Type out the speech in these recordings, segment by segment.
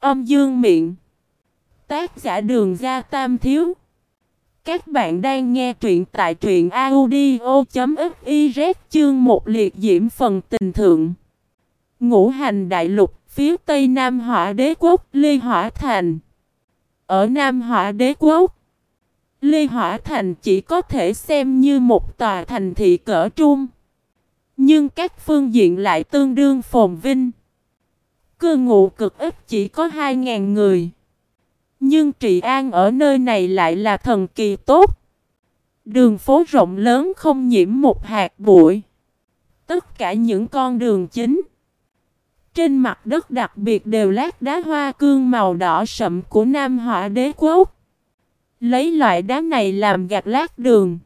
Âm dương miệng. Tác giả đường ra tam thiếu. Các bạn đang nghe truyện tại truyện audio.fiz chương một liệt diễm phần tình thượng. Ngũ hành đại lục, phía tây Nam Hỏa đế quốc, Ly Hỏa Thành. Ở Nam Hỏa đế quốc, Ly Hỏa Thành chỉ có thể xem như một tòa thành thị cỡ trung. Nhưng các phương diện lại tương đương phồn vinh. Cư ngụ cực ít chỉ có 2.000 người. Nhưng trị an ở nơi này lại là thần kỳ tốt. Đường phố rộng lớn không nhiễm một hạt bụi. Tất cả những con đường chính. Trên mặt đất đặc biệt đều lát đá hoa cương màu đỏ sậm của Nam Hỏa đế quốc. Lấy loại đá này làm gạch lát đường.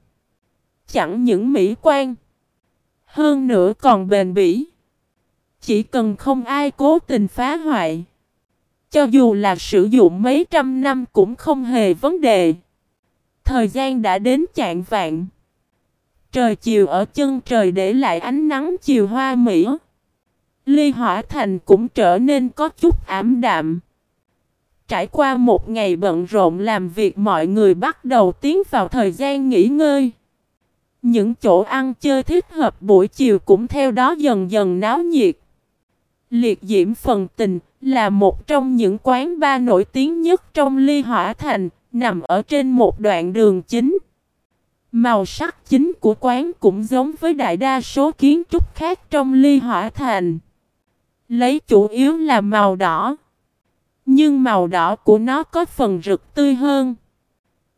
Chẳng những mỹ quan. Hơn nữa còn bền bỉ. Chỉ cần không ai cố tình phá hoại. Cho dù là sử dụng mấy trăm năm cũng không hề vấn đề. Thời gian đã đến chạng vạn. Trời chiều ở chân trời để lại ánh nắng chiều hoa mỹ. Ly Hỏa Thành cũng trở nên có chút ảm đạm. Trải qua một ngày bận rộn làm việc mọi người bắt đầu tiến vào thời gian nghỉ ngơi. Những chỗ ăn chơi thích hợp buổi chiều cũng theo đó dần dần náo nhiệt. Liệt diễm phần tình là một trong những quán bar nổi tiếng nhất trong ly hỏa thành, nằm ở trên một đoạn đường chính. Màu sắc chính của quán cũng giống với đại đa số kiến trúc khác trong ly hỏa thành. Lấy chủ yếu là màu đỏ. Nhưng màu đỏ của nó có phần rực tươi hơn.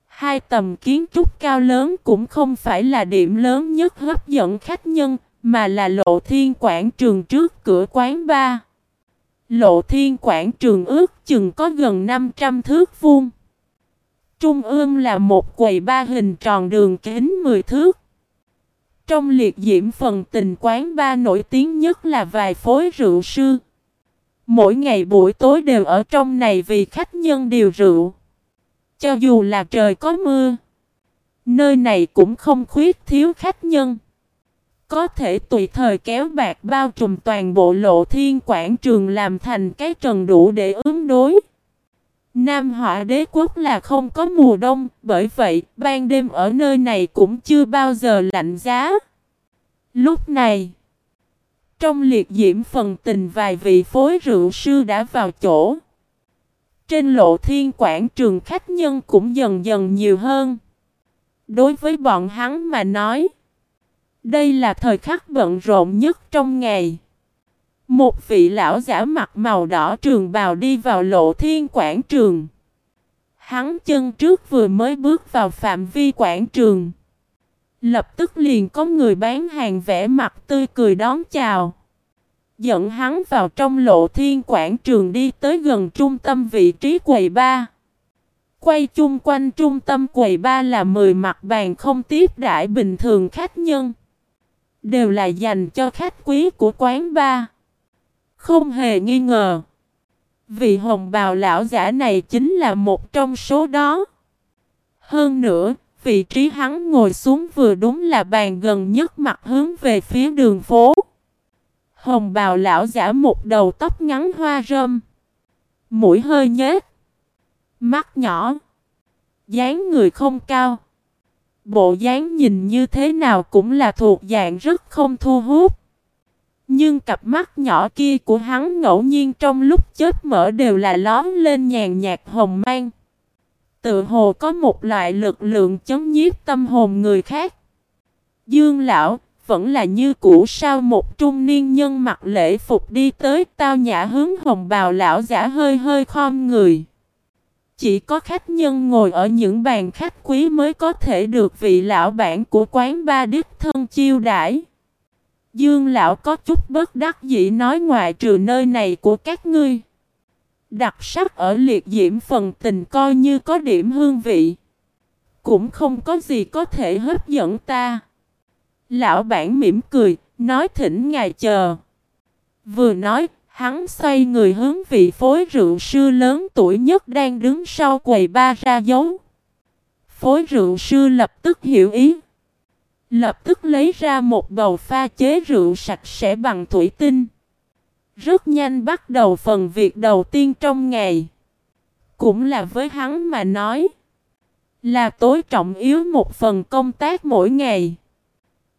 Hai tầm kiến trúc cao lớn cũng không phải là điểm lớn nhất hấp dẫn khách nhân, mà là lộ thiên quảng trường trước cửa quán ba. Lộ thiên quảng trường ước chừng có gần 500 thước vuông. Trung ương là một quầy ba hình tròn đường kính 10 thước. Trong liệt diễm phần tình quán ba nổi tiếng nhất là vài phối rượu sư. Mỗi ngày buổi tối đều ở trong này vì khách nhân điều rượu. Cho dù là trời có mưa, nơi này cũng không khuyết thiếu khách nhân. Có thể tùy thời kéo bạc bao trùm toàn bộ lộ thiên quảng trường làm thành cái trần đủ để ứng đối. Nam họa đế quốc là không có mùa đông, bởi vậy ban đêm ở nơi này cũng chưa bao giờ lạnh giá. Lúc này, trong liệt diễm phần tình vài vị phối rượu sư đã vào chỗ. Trên lộ thiên quảng trường khách nhân cũng dần dần nhiều hơn. Đối với bọn hắn mà nói, đây là thời khắc bận rộn nhất trong ngày. Một vị lão giả mặt màu đỏ trường bào đi vào lộ thiên quảng trường. Hắn chân trước vừa mới bước vào phạm vi quảng trường. Lập tức liền có người bán hàng vẽ mặt tươi cười đón chào. Dẫn hắn vào trong lộ thiên quảng trường đi tới gần trung tâm vị trí quầy ba. Quay chung quanh trung tâm quầy ba là 10 mặt bàn không tiếp đãi bình thường khách nhân. Đều là dành cho khách quý của quán ba. Không hề nghi ngờ. Vị hồng bào lão giả này chính là một trong số đó. Hơn nữa, vị trí hắn ngồi xuống vừa đúng là bàn gần nhất mặt hướng về phía đường phố. Hồng bào lão giả một đầu tóc ngắn hoa râm. Mũi hơi nhếch. Mắt nhỏ. dáng người không cao. Bộ dáng nhìn như thế nào cũng là thuộc dạng rất không thu hút. Nhưng cặp mắt nhỏ kia của hắn ngẫu nhiên trong lúc chết mở đều là lón lên nhàn nhạt hồng mang. Tự hồ có một loại lực lượng chống nhiếp tâm hồn người khác. Dương lão, vẫn là như cũ sao một trung niên nhân mặc lễ phục đi tới tao nhã hướng hồng bào lão giả hơi hơi khom người. Chỉ có khách nhân ngồi ở những bàn khách quý mới có thể được vị lão bản của quán ba đích thân chiêu đãi. Dương lão có chút bất đắc dĩ nói ngoại trừ nơi này của các ngươi. Đặc sắc ở liệt diễm phần tình coi như có điểm hương vị. Cũng không có gì có thể hấp dẫn ta. Lão bản mỉm cười, nói thỉnh ngài chờ. Vừa nói, hắn xoay người hướng vị phối rượu sư lớn tuổi nhất đang đứng sau quầy ba ra dấu. Phối rượu sư lập tức hiểu ý. Lập tức lấy ra một bầu pha chế rượu sạch sẽ bằng thủy tinh. Rất nhanh bắt đầu phần việc đầu tiên trong ngày. Cũng là với hắn mà nói. Là tối trọng yếu một phần công tác mỗi ngày.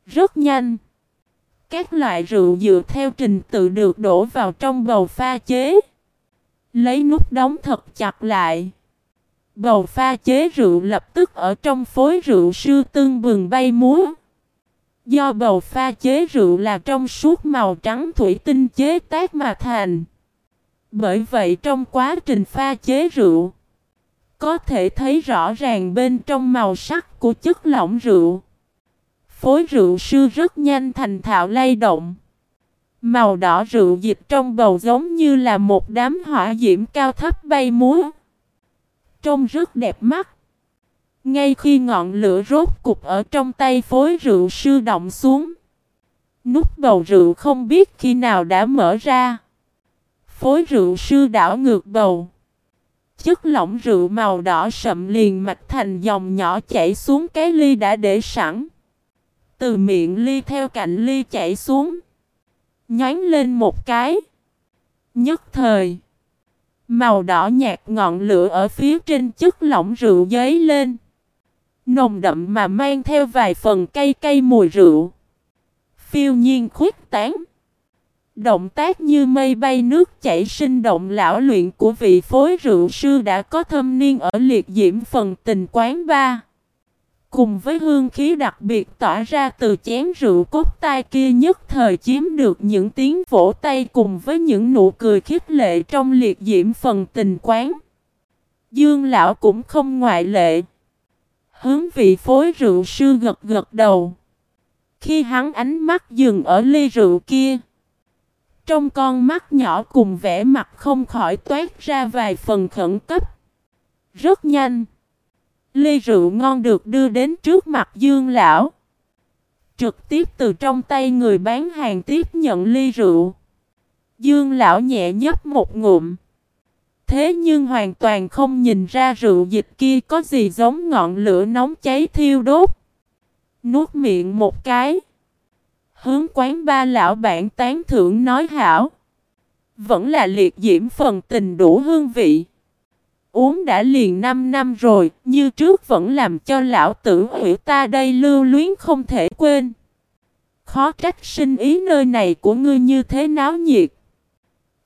Rất nhanh. Các loại rượu dựa theo trình tự được đổ vào trong bầu pha chế. Lấy nút đóng thật chặt lại. Bầu pha chế rượu lập tức ở trong phối rượu sư tương bừng bay múa. Do bầu pha chế rượu là trong suốt màu trắng thủy tinh chế tác mà thành. Bởi vậy trong quá trình pha chế rượu, có thể thấy rõ ràng bên trong màu sắc của chất lỏng rượu. Phối rượu sư rất nhanh thành thạo lay động. Màu đỏ rượu dịch trong bầu giống như là một đám hỏa diễm cao thấp bay múa. Trông rất đẹp mắt. Ngay khi ngọn lửa rốt cục ở trong tay phối rượu sư động xuống. Nút bầu rượu không biết khi nào đã mở ra. Phối rượu sư đảo ngược bầu. Chất lỏng rượu màu đỏ sậm liền mạch thành dòng nhỏ chảy xuống cái ly đã để sẵn. Từ miệng ly theo cạnh ly chảy xuống. Nhánh lên một cái. Nhất thời. Màu đỏ nhạt ngọn lửa ở phía trên chất lỏng rượu giấy lên. Nồng đậm mà mang theo vài phần cây cây mùi rượu. Phiêu nhiên khuyết tán. Động tác như mây bay nước chảy sinh động lão luyện của vị phối rượu sư đã có thâm niên ở liệt diễm phần tình quán ba. Cùng với hương khí đặc biệt tỏa ra từ chén rượu cốt tai kia nhất thời chiếm được những tiếng vỗ tay cùng với những nụ cười khích lệ trong liệt diễm phần tình quán. Dương lão cũng không ngoại lệ. Hướng vị phối rượu sư gật gật đầu. Khi hắn ánh mắt dừng ở ly rượu kia. Trong con mắt nhỏ cùng vẻ mặt không khỏi toát ra vài phần khẩn cấp. Rất nhanh. Ly rượu ngon được đưa đến trước mặt Dương lão. Trực tiếp từ trong tay người bán hàng tiếp nhận ly rượu. Dương lão nhẹ nhấp một ngụm. Thế nhưng hoàn toàn không nhìn ra rượu dịch kia có gì giống ngọn lửa nóng cháy thiêu đốt. Nuốt miệng một cái. Hướng quán ba lão bản tán thưởng nói hảo. Vẫn là liệt diễm phần tình đủ hương vị. Uống đã liền 5 năm rồi, như trước vẫn làm cho lão tử hủy ta đây lưu luyến không thể quên. Khó trách sinh ý nơi này của ngươi như thế náo nhiệt.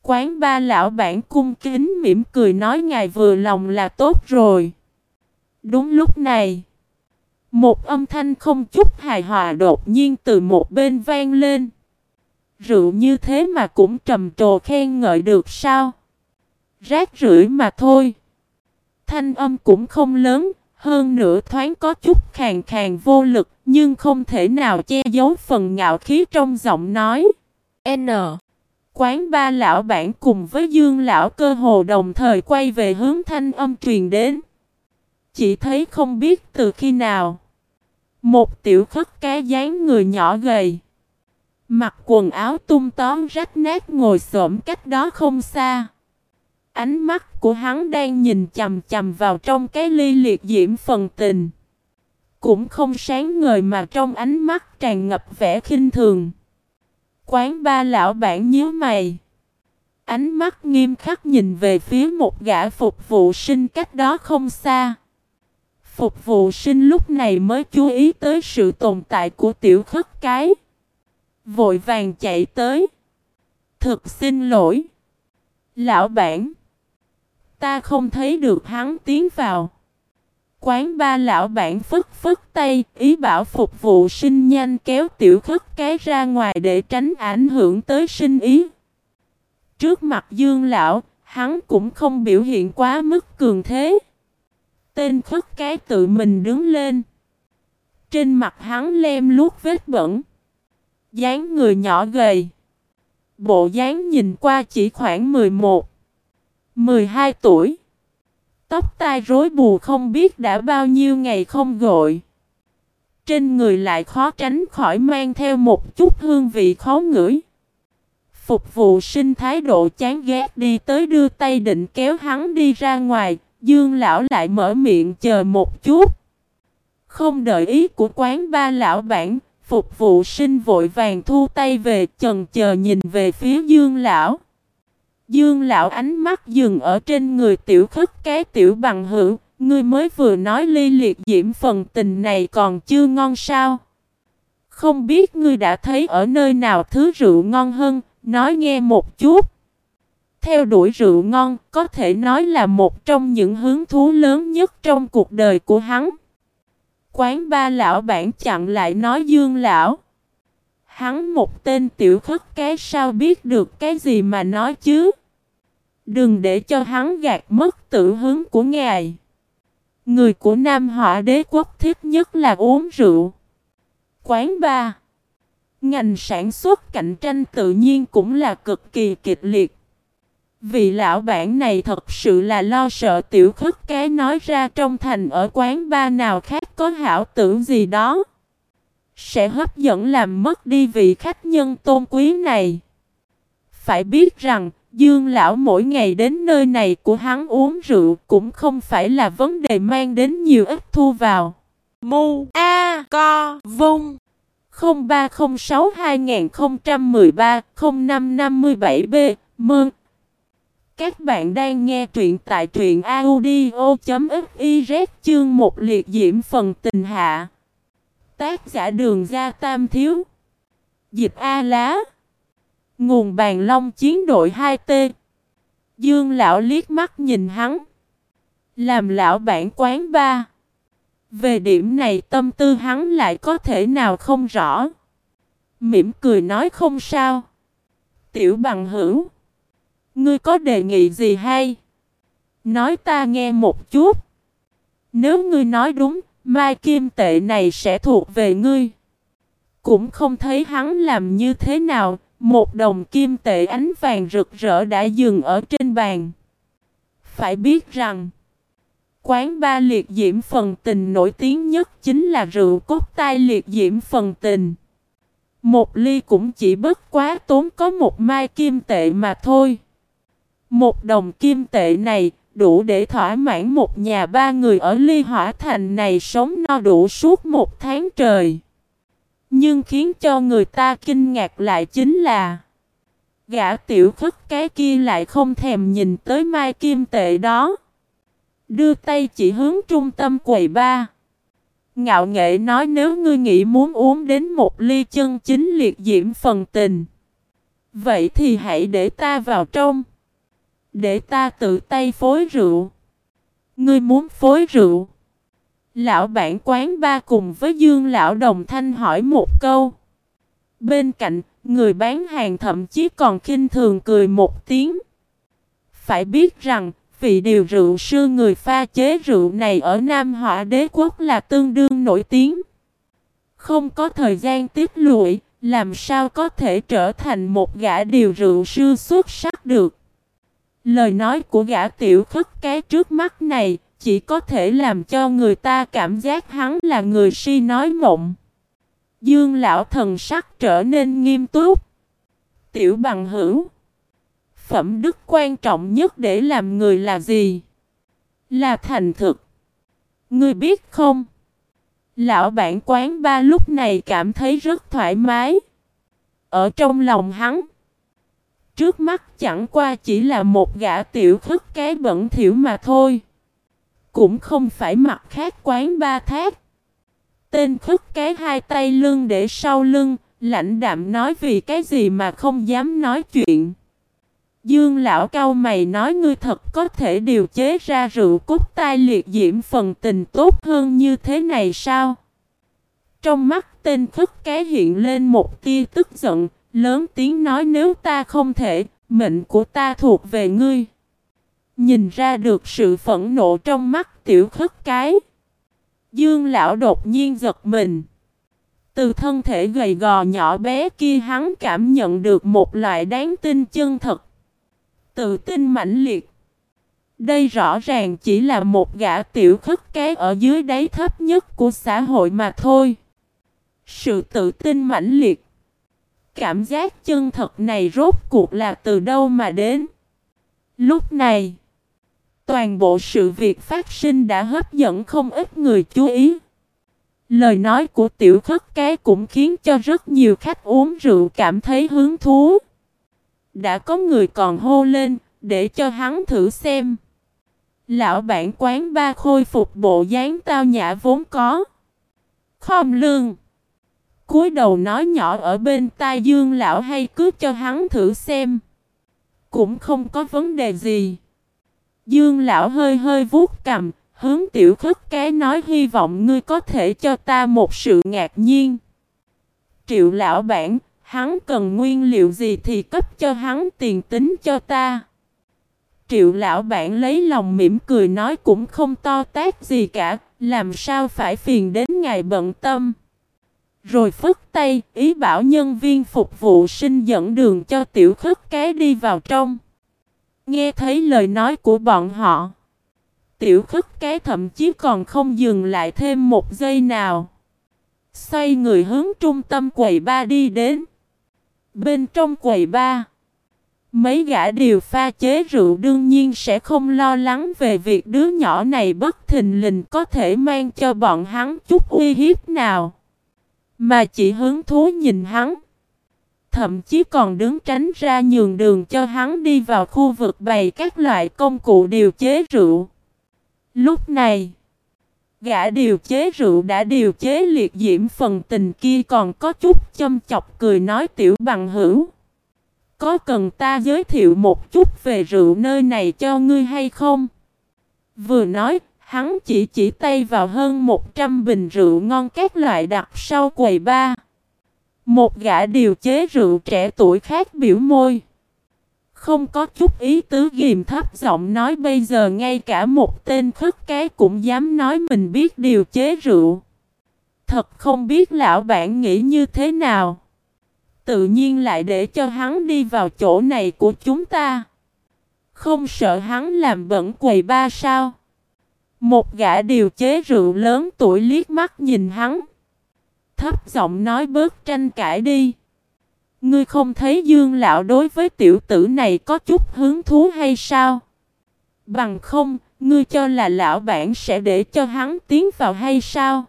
Quán ba lão bản cung kính mỉm cười nói ngài vừa lòng là tốt rồi. Đúng lúc này, một âm thanh không chút hài hòa đột nhiên từ một bên vang lên. Rượu như thế mà cũng trầm trồ khen ngợi được sao? Rác rưởi mà thôi. Thanh âm cũng không lớn, hơn nữa thoáng có chút khàn khàn vô lực, nhưng không thể nào che giấu phần ngạo khí trong giọng nói. N. Quán ba lão bản cùng với dương lão cơ hồ đồng thời quay về hướng thanh âm truyền đến. Chỉ thấy không biết từ khi nào. Một tiểu khất cá dáng người nhỏ gầy. Mặc quần áo tung tón rách nát ngồi xổm cách đó không xa. Ánh mắt của hắn đang nhìn chầm chầm vào trong cái ly liệt diễm phần tình. Cũng không sáng ngời mà trong ánh mắt tràn ngập vẻ khinh thường. Quán ba lão bản nhíu mày. Ánh mắt nghiêm khắc nhìn về phía một gã phục vụ sinh cách đó không xa. Phục vụ sinh lúc này mới chú ý tới sự tồn tại của tiểu khất cái. Vội vàng chạy tới. Thực xin lỗi. Lão bản. Ta không thấy được hắn tiến vào. Quán ba lão bản phức phức tay, ý bảo phục vụ sinh nhanh kéo tiểu khất cái ra ngoài để tránh ảnh hưởng tới sinh ý. Trước mặt dương lão, hắn cũng không biểu hiện quá mức cường thế. Tên khất cái tự mình đứng lên. Trên mặt hắn lem luốt vết bẩn. dáng người nhỏ gầy. Bộ dáng nhìn qua chỉ khoảng 11, 12 tuổi. Tóc tai rối bù không biết đã bao nhiêu ngày không gội. Trên người lại khó tránh khỏi mang theo một chút hương vị khó ngửi. Phục vụ sinh thái độ chán ghét đi tới đưa tay định kéo hắn đi ra ngoài, Dương lão lại mở miệng chờ một chút. Không đợi ý của quán ba lão bản, Phục vụ sinh vội vàng thu tay về chần chờ nhìn về phía dương lão. Dương lão ánh mắt dừng ở trên người tiểu khất cái tiểu bằng hữu. Ngươi mới vừa nói ly liệt diễm phần tình này còn chưa ngon sao. Không biết ngươi đã thấy ở nơi nào thứ rượu ngon hơn, nói nghe một chút. Theo đuổi rượu ngon có thể nói là một trong những hứng thú lớn nhất trong cuộc đời của hắn. Quán ba lão bản chặn lại nói dương lão. Hắn một tên tiểu khất cái sao biết được cái gì mà nói chứ. Đừng để cho hắn gạt mất tự hứng của ngài. Người của Nam Họa đế quốc thích nhất là uống rượu. Quán ba Ngành sản xuất cạnh tranh tự nhiên cũng là cực kỳ kịch liệt. Vị lão bản này thật sự là lo sợ tiểu khất cái nói ra trong thành ở quán ba nào khác có hảo tưởng gì đó. Sẽ hấp dẫn làm mất đi vị khách nhân tôn quý này. Phải biết rằng, Dương lão mỗi ngày đến nơi này của hắn uống rượu cũng không phải là vấn đề mang đến nhiều ít thu vào. Mu A Co Vung 0306 2013 0557 B Mơn các bạn đang nghe truyện tại truyện audio.fiz chương một liệt diễm phần tình hạ. Tác giả đường ra tam thiếu. Dịch A lá. Nguồn bàn long chiến đội 2T. Dương lão liếc mắt nhìn hắn. Làm lão bản quán ba. Về điểm này tâm tư hắn lại có thể nào không rõ. Mỉm cười nói không sao. Tiểu bằng hữu. Ngươi có đề nghị gì hay? Nói ta nghe một chút. Nếu ngươi nói đúng, mai kim tệ này sẽ thuộc về ngươi. Cũng không thấy hắn làm như thế nào, một đồng kim tệ ánh vàng rực rỡ đã dừng ở trên bàn. Phải biết rằng, quán ba liệt diễm phần tình nổi tiếng nhất chính là rượu cốt tai liệt diễm phần tình. Một ly cũng chỉ bất quá tốn có một mai kim tệ mà thôi. Một đồng kim tệ này đủ để thỏa mãn một nhà ba người ở Ly Hỏa Thành này sống no đủ suốt một tháng trời. Nhưng khiến cho người ta kinh ngạc lại chính là, Gã tiểu khất cái kia lại không thèm nhìn tới mai kim tệ đó. Đưa tay chỉ hướng trung tâm quầy ba. Ngạo nghệ nói nếu ngươi nghĩ muốn uống đến một ly chân chính liệt diễm phần tình. Vậy thì hãy để ta vào trong. Để ta tự tay phối rượu. Ngươi muốn phối rượu. Lão bản quán ba cùng với Dương lão đồng thanh hỏi một câu. Bên cạnh, người bán hàng thậm chí còn khinh thường cười một tiếng. Phải biết rằng, vị điều rượu sư người pha chế rượu này ở Nam Họa đế quốc là tương đương nổi tiếng. Không có thời gian tiếp lụi, làm sao có thể trở thành một gã điều rượu sư xuất sắc được. Lời nói của gã tiểu khất cái trước mắt này chỉ có thể làm cho người ta cảm giác hắn là người si nói mộng. Dương lão thần sắc trở nên nghiêm túc. Tiểu bằng hữu. Phẩm đức quan trọng nhất để làm người là gì? Là thành thực. Ngươi biết không? Lão bản quán ba lúc này cảm thấy rất thoải mái. Ở trong lòng hắn. Trước mắt chẳng qua chỉ là một gã tiểu thức cái bẩn thiểu mà thôi. Cũng không phải mặt khác quán ba thác. Tên khất cái hai tay lưng để sau lưng, lãnh đạm nói vì cái gì mà không dám nói chuyện. Dương lão cao mày nói ngươi thật có thể điều chế ra rượu cút tai liệt diễm phần tình tốt hơn như thế này sao? Trong mắt tên khất cái hiện lên một tia tức giận, Lớn tiếng nói nếu ta không thể, mệnh của ta thuộc về ngươi. Nhìn ra được sự phẫn nộ trong mắt tiểu khất cái. Dương lão đột nhiên giật mình. Từ thân thể gầy gò nhỏ bé kia hắn cảm nhận được một loại đáng tin chân thật. Tự tin mãnh liệt. Đây rõ ràng chỉ là một gã tiểu khất cái ở dưới đáy thấp nhất của xã hội mà thôi. Sự tự tin mãnh liệt cảm giác chân thật này rốt cuộc là từ đâu mà đến. Lúc này, toàn bộ sự việc phát sinh đã hấp dẫn không ít người chú ý. Lời nói của tiểu khất cái cũng khiến cho rất nhiều khách uống rượu cảm thấy hứng thú. Đã có người còn hô lên, để cho hắn thử xem. Lão bản quán ba khôi phục bộ dáng tao nhã vốn có. Khom lương cúi đầu nói nhỏ ở bên tai dương lão hay cứ cho hắn thử xem. Cũng không có vấn đề gì. Dương lão hơi hơi vuốt cầm, hướng tiểu khất cái nói hy vọng ngươi có thể cho ta một sự ngạc nhiên. Triệu lão bản, hắn cần nguyên liệu gì thì cấp cho hắn tiền tính cho ta. Triệu lão bản lấy lòng mỉm cười nói cũng không to tác gì cả, làm sao phải phiền đến ngày bận tâm. Rồi phức tay, ý bảo nhân viên phục vụ sinh dẫn đường cho tiểu khất cái đi vào trong. Nghe thấy lời nói của bọn họ. Tiểu khất cái thậm chí còn không dừng lại thêm một giây nào. Xoay người hướng trung tâm quầy ba đi đến. Bên trong quầy ba. Mấy gã điều pha chế rượu đương nhiên sẽ không lo lắng về việc đứa nhỏ này bất thình lình có thể mang cho bọn hắn chút uy hiếp nào. Mà chỉ hứng thú nhìn hắn. Thậm chí còn đứng tránh ra nhường đường cho hắn đi vào khu vực bày các loại công cụ điều chế rượu. Lúc này, gã điều chế rượu đã điều chế liệt diễm phần tình kia còn có chút châm chọc cười nói tiểu bằng hữu. Có cần ta giới thiệu một chút về rượu nơi này cho ngươi hay không? Vừa nói, hắn chỉ chỉ tay vào hơn 100 bình rượu ngon các loại đặt sau quầy ba. Một gã điều chế rượu trẻ tuổi khác biểu môi. Không có chút ý tứ ghim thấp giọng nói bây giờ ngay cả một tên khất cái cũng dám nói mình biết điều chế rượu. Thật không biết lão bản nghĩ như thế nào. Tự nhiên lại để cho hắn đi vào chỗ này của chúng ta. Không sợ hắn làm bẩn quầy ba sao. Một gã điều chế rượu lớn tuổi liếc mắt nhìn hắn. Thấp giọng nói bớt tranh cãi đi. Ngươi không thấy dương lão đối với tiểu tử này có chút hứng thú hay sao? Bằng không, ngươi cho là lão bản sẽ để cho hắn tiến vào hay sao?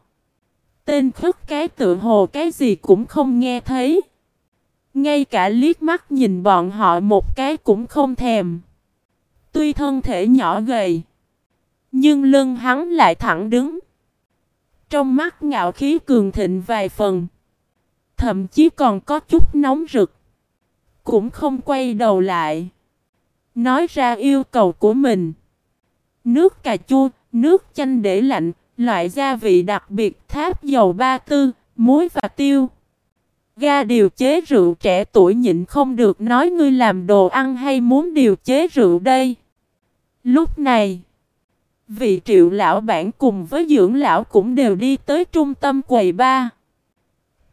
Tên khất cái tự hồ cái gì cũng không nghe thấy. Ngay cả liếc mắt nhìn bọn họ một cái cũng không thèm. Tuy thân thể nhỏ gầy, nhưng lưng hắn lại thẳng đứng. Trong mắt ngạo khí cường thịnh vài phần. Thậm chí còn có chút nóng rực. Cũng không quay đầu lại. Nói ra yêu cầu của mình. Nước cà chua, nước chanh để lạnh, loại gia vị đặc biệt tháp dầu ba tư, muối và tiêu. Ga điều chế rượu trẻ tuổi nhịn không được nói ngươi làm đồ ăn hay muốn điều chế rượu đây. Lúc này, vị triệu lão bản cùng với dưỡng lão cũng đều đi tới trung tâm quầy ba.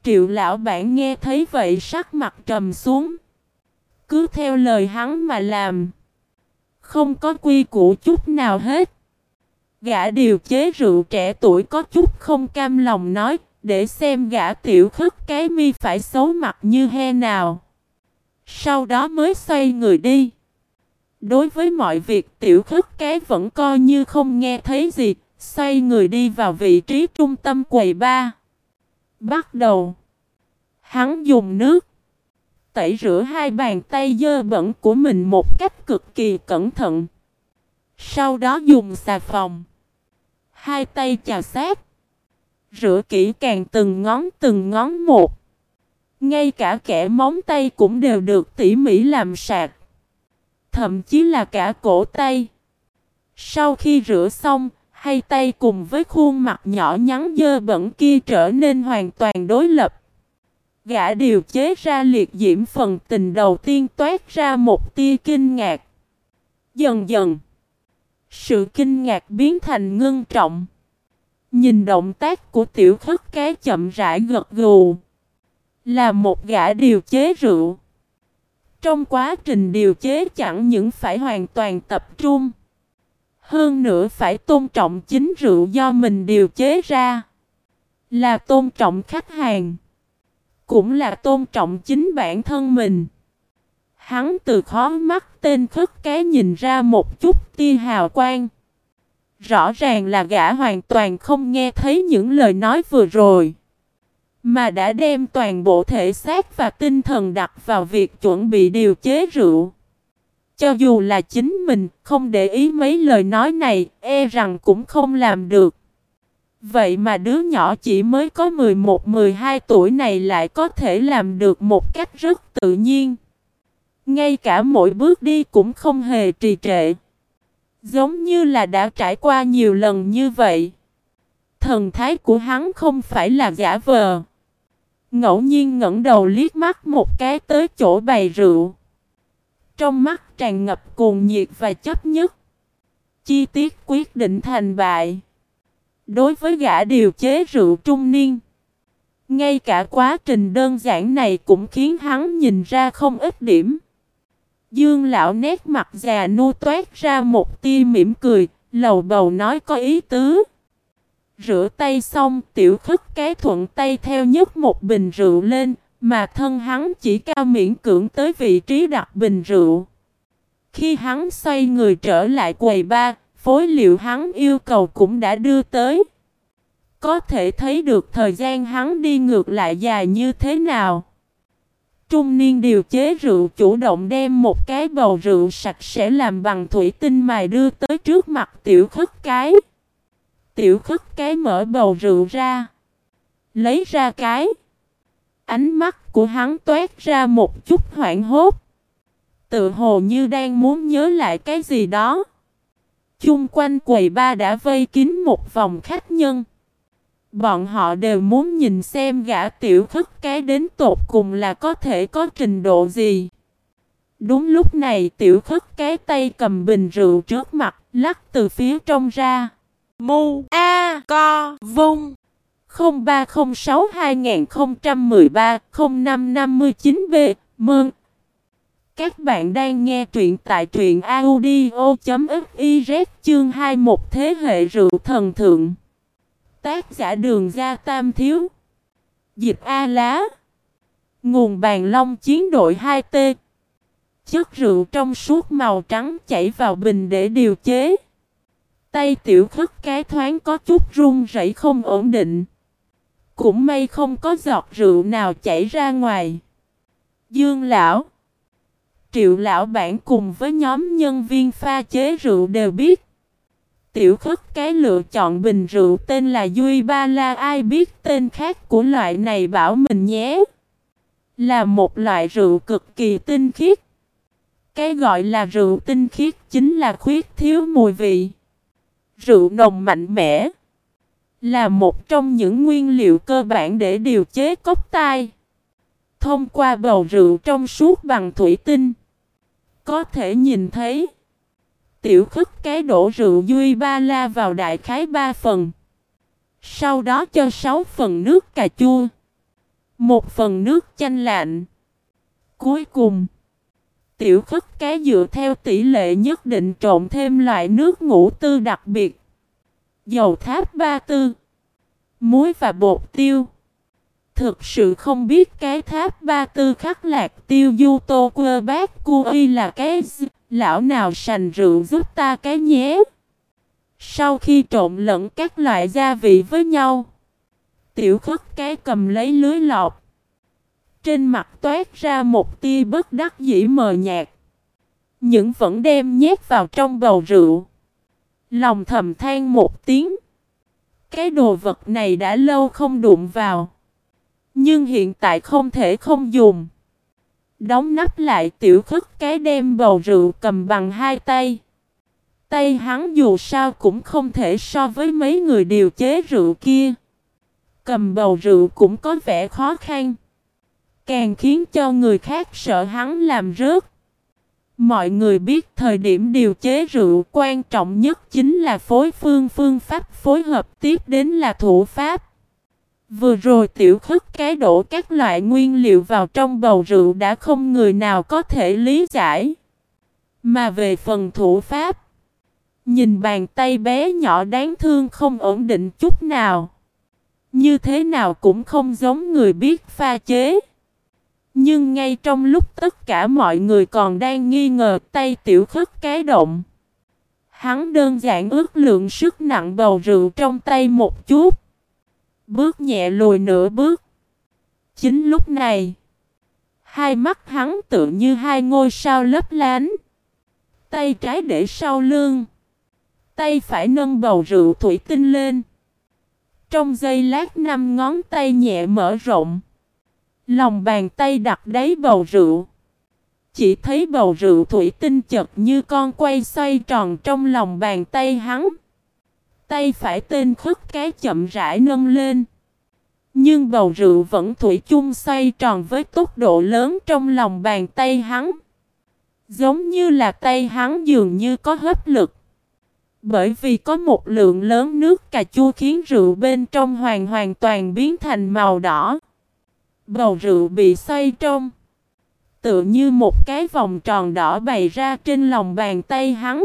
Triệu lão bản nghe thấy vậy sắc mặt trầm xuống. Cứ theo lời hắn mà làm. Không có quy củ chút nào hết. Gã điều chế rượu trẻ tuổi có chút không cam lòng nói, để xem gã tiểu khất cái mi phải xấu mặt như he nào. Sau đó mới xoay người đi. Đối với mọi việc tiểu khất cái vẫn coi như không nghe thấy gì, xoay người đi vào vị trí trung tâm quầy ba. Bắt đầu. Hắn dùng nước. Tẩy rửa hai bàn tay dơ bẩn của mình một cách cực kỳ cẩn thận. Sau đó dùng xà phòng. Hai tay chà sát. Rửa kỹ càng từng ngón từng ngón một. Ngay cả kẻ móng tay cũng đều được tỉ mỉ làm sạch. Thậm chí là cả cổ tay. Sau khi rửa xong, hai tay cùng với khuôn mặt nhỏ nhắn dơ bẩn kia trở nên hoàn toàn đối lập. Gã điều chế ra liệt diễm phần tình đầu tiên toát ra một tia kinh ngạc. Dần dần, sự kinh ngạc biến thành ngưng trọng. Nhìn động tác của tiểu khất cái chậm rãi gật gù. Là một gã điều chế rượu. Trong quá trình điều chế chẳng những phải hoàn toàn tập trung. Hơn nữa phải tôn trọng chính rượu do mình điều chế ra. Là tôn trọng khách hàng. Cũng là tôn trọng chính bản thân mình. Hắn từ khó mắt tên khất cái nhìn ra một chút tia hào quang. Rõ ràng là gã hoàn toàn không nghe thấy những lời nói vừa rồi. Mà đã đem toàn bộ thể xác và tinh thần đặt vào việc chuẩn bị điều chế rượu. Cho dù là chính mình không để ý mấy lời nói này, e rằng cũng không làm được. Vậy mà đứa nhỏ chỉ mới có 11-12 tuổi này lại có thể làm được một cách rất tự nhiên. Ngay cả mỗi bước đi cũng không hề trì trệ. Giống như là đã trải qua nhiều lần như vậy. Thần thái của hắn không phải là giả vờ. Ngẫu nhiên ngẩng đầu liếc mắt một cái tới chỗ bày rượu. Trong mắt tràn ngập cuồng nhiệt và chấp nhất. Chi tiết quyết định thành bại. Đối với gã điều chế rượu trung niên. Ngay cả quá trình đơn giản này cũng khiến hắn nhìn ra không ít điểm. Dương lão nét mặt già nua toát ra một tia mỉm cười, lầu bầu nói có ý tứ. Rửa tay xong, tiểu khất cái thuận tay theo nhấc một bình rượu lên, mà thân hắn chỉ cao miễn cưỡng tới vị trí đặt bình rượu. Khi hắn xoay người trở lại quầy ba, phối liệu hắn yêu cầu cũng đã đưa tới. Có thể thấy được thời gian hắn đi ngược lại dài như thế nào. Trung niên điều chế rượu chủ động đem một cái bầu rượu sạch sẽ làm bằng thủy tinh mài đưa tới trước mặt tiểu khất cái. Tiểu khất cái mở bầu rượu ra. Lấy ra cái. Ánh mắt của hắn toát ra một chút hoảng hốt. Tự hồ như đang muốn nhớ lại cái gì đó. Chung quanh quầy ba đã vây kín một vòng khách nhân. Bọn họ đều muốn nhìn xem gã tiểu khất cái đến tột cùng là có thể có trình độ gì. Đúng lúc này tiểu khất cái tay cầm bình rượu trước mặt, lắc từ phía trong ra. Mu A Co Vung 0306 2013 0559 B Mừng! Các bạn đang nghe truyện tại truyện audio.fiz chương 21 Thế hệ rượu thần thượng. Tác giả đường ra tam thiếu. Dịch A lá. Nguồn bàn long chiến đội 2T. Chất rượu trong suốt màu trắng chảy vào bình để điều chế. Tay tiểu khất cái thoáng có chút run rẩy không ổn định. Cũng may không có giọt rượu nào chảy ra ngoài. Dương lão. Triệu lão bản cùng với nhóm nhân viên pha chế rượu đều biết. Tiểu khất cái lựa chọn bình rượu tên là Duy Ba La, ai biết tên khác của loại này bảo mình nhé. Là một loại rượu cực kỳ tinh khiết. Cái gọi là rượu tinh khiết chính là khuyết thiếu mùi vị. Rượu nồng mạnh mẽ. Là một trong những nguyên liệu cơ bản để điều chế cốc tai. Thông qua bầu rượu trong suốt bằng thủy tinh. Có thể nhìn thấy. Tiểu khất cái đổ rượu duy ba la vào đại khái ba phần. Sau đó cho sáu phần nước cà chua. Một phần nước chanh lạnh. Cuối cùng. Tiểu khất cái dựa theo tỷ lệ nhất định trộn thêm loại nước ngũ tư đặc biệt. Dầu tháp ba tư. Muối và bột tiêu. Thực sự không biết cái tháp ba tư khắc lạc tiêu du tô quơ bác cu y là cái gì. Lão nào sành rượu giúp ta cái nhé. Sau khi trộn lẫn các loại gia vị với nhau. Tiểu khất cái cầm lấy lưới lọt. Trên mặt toát ra một tia bất đắc dĩ mờ nhạt. Những vẫn đem nhét vào trong bầu rượu. Lòng thầm than một tiếng. Cái đồ vật này đã lâu không đụng vào. Nhưng hiện tại không thể không dùng. Đóng nắp lại tiểu khất cái đem bầu rượu cầm bằng hai tay. Tay hắn dù sao cũng không thể so với mấy người điều chế rượu kia. Cầm bầu rượu cũng có vẻ khó khăn. Càng khiến cho người khác sợ hắn làm rớt. Mọi người biết thời điểm điều chế rượu quan trọng nhất chính là phối phương phương pháp phối hợp tiếp đến là thủ pháp. Vừa rồi tiểu khất cái đổ các loại nguyên liệu vào trong bầu rượu đã không người nào có thể lý giải. Mà về phần thủ pháp, nhìn bàn tay bé nhỏ đáng thương không ổn định chút nào. Như thế nào cũng không giống người biết pha chế. Nhưng ngay trong lúc tất cả mọi người còn đang nghi ngờ tay tiểu khất cái động. Hắn đơn giản ước lượng sức nặng bầu rượu trong tay một chút. Bước nhẹ lùi nửa bước. Chính lúc này, hai mắt hắn tự như hai ngôi sao lấp lánh. Tay trái để sau lưng. Tay phải nâng bầu rượu thủy tinh lên. Trong giây lát năm ngón tay nhẹ mở rộng. Lòng bàn tay đặt đáy bầu rượu. Chỉ thấy bầu rượu thủy tinh chật như con quay xoay tròn trong lòng bàn tay hắn. Tay phải tên khất cái chậm rãi nâng lên. Nhưng bầu rượu vẫn thủy chung xoay tròn với tốc độ lớn trong lòng bàn tay hắn. Giống như là tay hắn dường như có hấp lực. Bởi vì có một lượng lớn nước cà chua khiến rượu bên trong hoàn hoàn toàn biến thành màu đỏ. Bầu rượu bị xoay trong. Tựa như một cái vòng tròn đỏ bày ra trên lòng bàn tay hắn.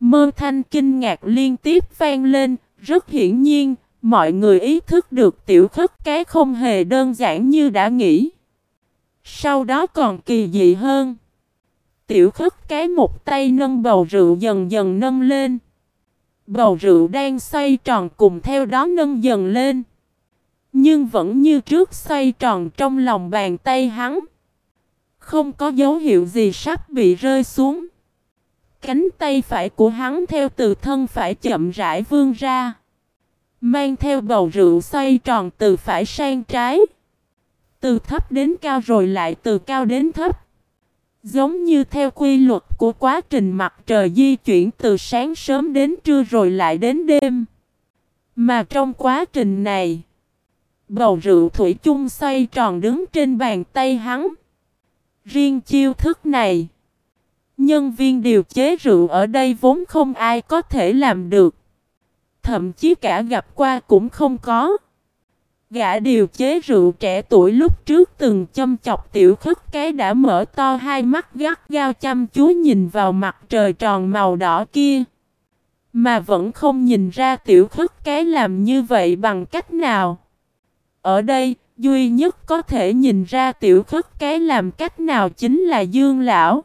Mơ thanh kinh ngạc liên tiếp vang lên, rất hiển nhiên, mọi người ý thức được tiểu khất cái không hề đơn giản như đã nghĩ. Sau đó còn kỳ dị hơn. Tiểu khất cái một tay nâng bầu rượu dần dần nâng lên. Bầu rượu đang xoay tròn cùng theo đó nâng dần lên. Nhưng vẫn như trước xoay tròn trong lòng bàn tay hắn. Không có dấu hiệu gì sắp bị rơi xuống. Cánh tay phải của hắn theo từ thân phải chậm rãi vươn ra. Mang theo bầu rượu xoay tròn từ phải sang trái. Từ thấp đến cao rồi lại từ cao đến thấp. Giống như theo quy luật của quá trình mặt trời di chuyển từ sáng sớm đến trưa rồi lại đến đêm. Mà trong quá trình này, bầu rượu thủy chung xoay tròn đứng trên bàn tay hắn. Riêng chiêu thức này, nhân viên điều chế rượu ở đây vốn không ai có thể làm được. Thậm chí cả gặp qua cũng không có. Gã điều chế rượu trẻ tuổi lúc trước từng châm chọc tiểu khất cái đã mở to hai mắt gắt gao chăm chú nhìn vào mặt trời tròn màu đỏ kia. Mà vẫn không nhìn ra tiểu khất cái làm như vậy bằng cách nào. Ở đây, duy nhất có thể nhìn ra tiểu khất cái làm cách nào chính là Dương Lão.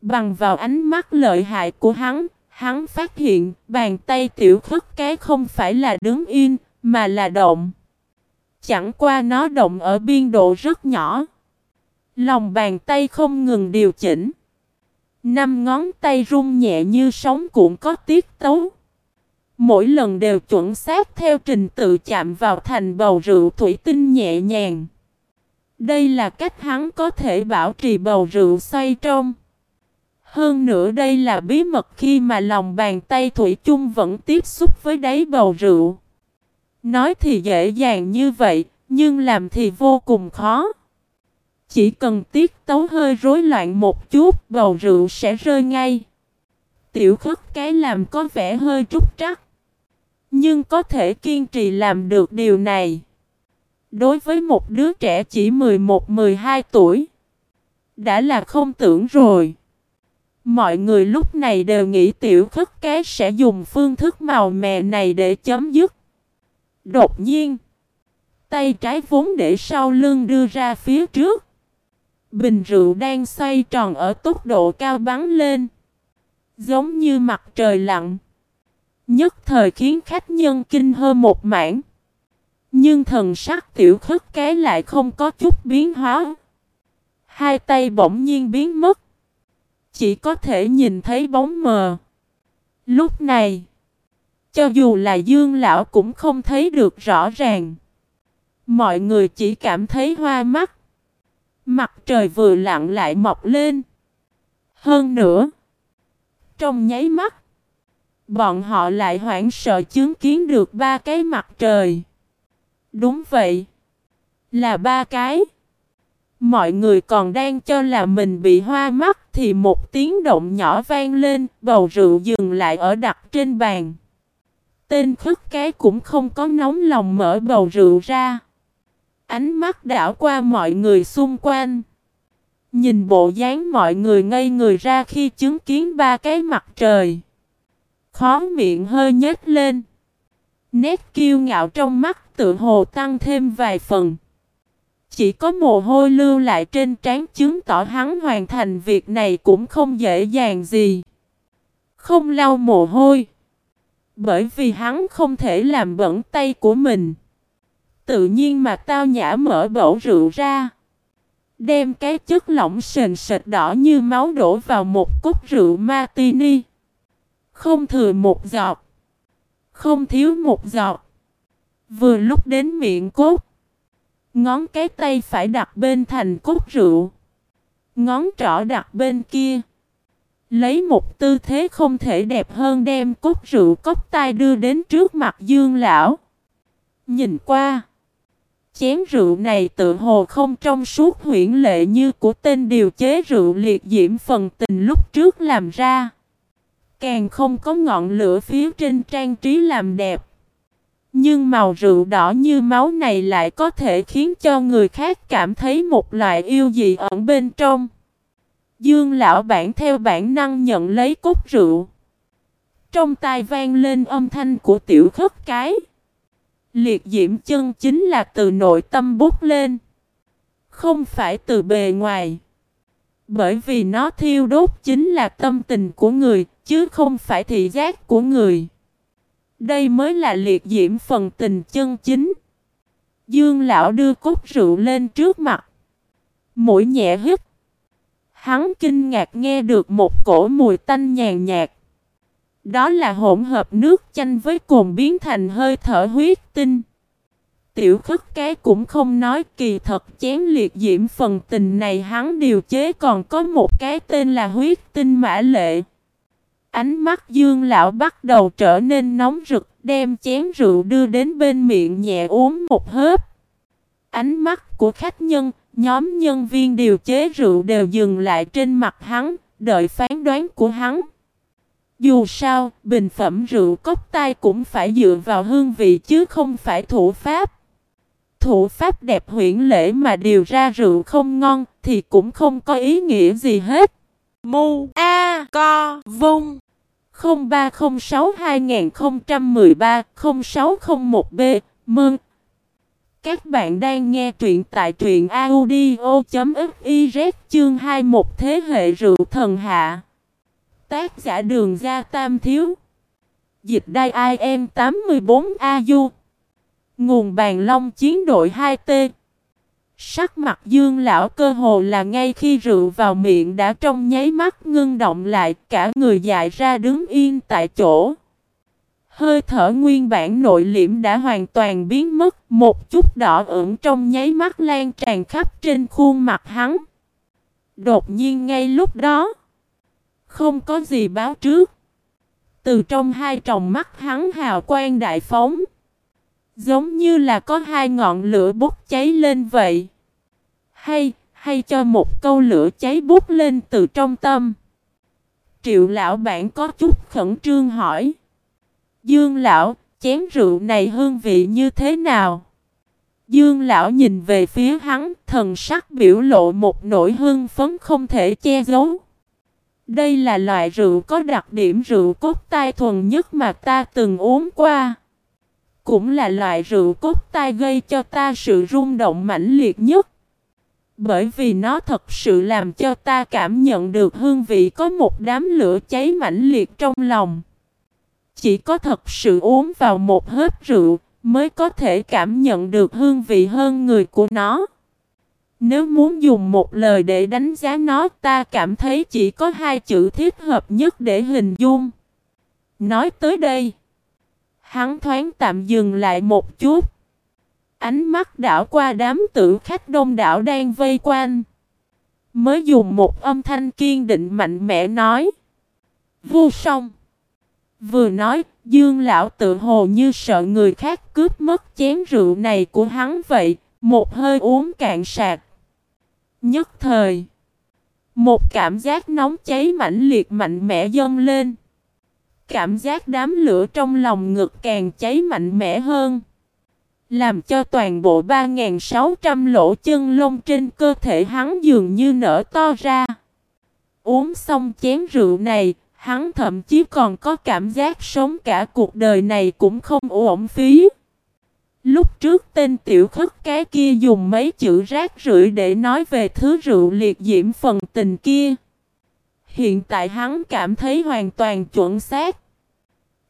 Bằng vào ánh mắt lợi hại của hắn, hắn phát hiện bàn tay tiểu khất cái không phải là đứng yên, mà là động. Chẳng qua nó động ở biên độ rất nhỏ. Lòng bàn tay không ngừng điều chỉnh. Năm ngón tay rung nhẹ như sóng cuộn có tiết tấu. Mỗi lần đều chuẩn xác theo trình tự chạm vào thành bầu rượu thủy tinh nhẹ nhàng. Đây là cách hắn có thể bảo trì bầu rượu xoay trong. Hơn nữa đây là bí mật khi mà lòng bàn tay thủy chung vẫn tiếp xúc với đáy bầu rượu. Nói thì dễ dàng như vậy, nhưng làm thì vô cùng khó. Chỉ cần tiết tấu hơi rối loạn một chút, bầu rượu sẽ rơi ngay. Tiểu khất cái làm có vẻ hơi trúc trắc. Nhưng có thể kiên trì làm được điều này. Đối với một đứa trẻ chỉ 11-12 tuổi, đã là không tưởng rồi. Mọi người lúc này đều nghĩ tiểu khất cái sẽ dùng phương thức màu mè này để chấm dứt. Đột nhiên, tay trái vốn để sau lưng đưa ra phía trước. Bình rượu đang xoay tròn ở tốc độ cao bắn lên. Giống như mặt trời lặn. Nhất thời khiến khách nhân kinh hơ một mảng. Nhưng thần sắc tiểu khất cái lại không có chút biến hóa. Hai tay bỗng nhiên biến mất. Chỉ có thể nhìn thấy bóng mờ. Lúc này, cho dù là dương lão cũng không thấy được rõ ràng. Mọi người chỉ cảm thấy hoa mắt. Mặt trời vừa lặng lại mọc lên. Hơn nữa, trong nháy mắt, bọn họ lại hoảng sợ chứng kiến được ba cái mặt trời. Đúng vậy, là ba cái. Mọi người còn đang cho là mình bị hoa mắt thì một tiếng động nhỏ vang lên, bầu rượu dừng lại ở đặt trên bàn. Tên khất cái cũng không có nóng lòng mở bầu rượu ra. Ánh mắt đảo qua mọi người xung quanh. Nhìn bộ dáng mọi người ngây người ra khi chứng kiến ba cái mặt trời. Khó miệng hơi nhếch lên. Nét kiêu ngạo trong mắt tự hồ tăng thêm vài phần. Chỉ có mồ hôi lưu lại trên trán chứng tỏ hắn hoàn thành việc này cũng không dễ dàng gì. không lau mồ hôi. Bởi vì hắn không thể làm bẩn tay của mình. Tự nhiên mà tao nhã mở bẩu rượu ra. Đem cái chất lỏng sền sệt đỏ như máu đổ vào một cốc rượu martini. Không thừa một giọt. Không thiếu một giọt. Vừa lúc đến miệng cốt. Ngón cái tay phải đặt bên thành cốt rượu. Ngón trỏ đặt bên kia. Lấy một tư thế không thể đẹp hơn đem cốt rượu cốc tay đưa đến trước mặt dương lão. Nhìn qua. Chén rượu này tự hồ không trong suốt huyển lệ như của tên điều chế rượu liệt diễm phần tình lúc trước làm ra. Càng không có ngọn lửa phía trên trang trí làm đẹp. Nhưng màu rượu đỏ như máu này lại có thể khiến cho người khác cảm thấy một loại yêu dị ẩn bên trong. Dương lão bản theo bản năng nhận lấy cốc rượu. Trong tai vang lên âm thanh của tiểu khất cái. Liệt diễm chân chính là từ nội tâm bút lên. Không phải từ bề ngoài. Bởi vì nó thiêu đốt chính là tâm tình của người, chứ không phải thị giác của người. Đây mới là liệt diễm phần tình chân chính. Dương lão đưa cốc rượu lên trước mặt. Mũi nhẹ hít. Hắn kinh ngạc nghe được một cổ mùi tanh nhàn nhạt. Đó là hỗn hợp nước chanh với cồn biến thành hơi thở huyết tinh. Tiểu khất cái cũng không nói kỳ thật chén liệt diễm phần tình này hắn điều chế còn có một cái tên là huyết tinh mã lệ. Ánh mắt dương lão bắt đầu trở nên nóng rực đem chén rượu đưa đến bên miệng nhẹ uống một hớp. Ánh mắt của khách nhân, nhóm nhân viên điều chế rượu đều dừng lại trên mặt hắn, đợi phán đoán của hắn. Dù sao, bình phẩm rượu cốc tay cũng phải dựa vào hương vị chứ không phải thủ pháp. Thủ pháp đẹp huyển lễ mà điều ra rượu không ngon thì cũng không có ý nghĩa gì hết. Mu A Co Vung 0306-2013-0601B Mừng! Các bạn đang nghe truyện tại truyện audio.fiz chương 21 Thế hệ rượu thần hạ. Tác giả đường gia tam thiếu. Dịch đai IM 84AU Nguồn bàn long chiến đội 2T Sắc mặt dương lão cơ hồ là ngay khi rượu vào miệng đã trong nháy mắt ngưng động lại cả người dại ra đứng yên tại chỗ. Hơi thở nguyên bản nội liễm đã hoàn toàn biến mất một chút đỏ ửng trong nháy mắt lan tràn khắp trên khuôn mặt hắn. Đột nhiên ngay lúc đó, không có gì báo trước. Từ trong hai tròng mắt hắn hào quang đại phóng. Giống như là có hai ngọn lửa bốc cháy lên vậy. Hay, hay cho một câu lửa cháy bút lên từ trong tâm. Triệu lão bản có chút khẩn trương hỏi. Dương lão, chén rượu này hương vị như thế nào? Dương lão nhìn về phía hắn, thần sắc biểu lộ một nỗi hương phấn không thể che giấu. Đây là loại rượu có đặc điểm rượu cốt tai thuần nhất mà ta từng uống qua. Cũng là loại rượu cốt tai gây cho ta sự rung động mãnh liệt nhất. Bởi vì nó thật sự làm cho ta cảm nhận được hương vị có một đám lửa cháy mãnh liệt trong lòng. Chỉ có thật sự uống vào một hớp rượu mới có thể cảm nhận được hương vị hơn người của nó. Nếu muốn dùng một lời để đánh giá nó, ta cảm thấy chỉ có hai chữ thiết hợp nhất để hình dung. Nói tới đây. Hắn thoáng tạm dừng lại một chút. Ánh mắt đảo qua đám tử khách đông đảo đang vây quanh. Mới dùng một âm thanh kiên định mạnh mẽ nói. Vô song. Vừa nói, Dương lão tự hồ như sợ người khác cướp mất chén rượu này của hắn vậy, một hơi uống cạn sạc. Nhất thời, một cảm giác nóng cháy mãnh liệt mạnh mẽ dâng lên. Cảm giác đám lửa trong lòng ngực càng cháy mạnh mẽ hơn. Làm cho toàn bộ 3.600 lỗ chân lông trên cơ thể hắn dường như nở to ra. Uống xong chén rượu này, hắn thậm chí còn có cảm giác sống cả cuộc đời này cũng không uổng phí. Lúc trước tên tiểu khất cái kia dùng mấy chữ rác rưởi để nói về thứ rượu liệt diễm phần tình kia. Hiện tại hắn cảm thấy hoàn toàn chuẩn xác.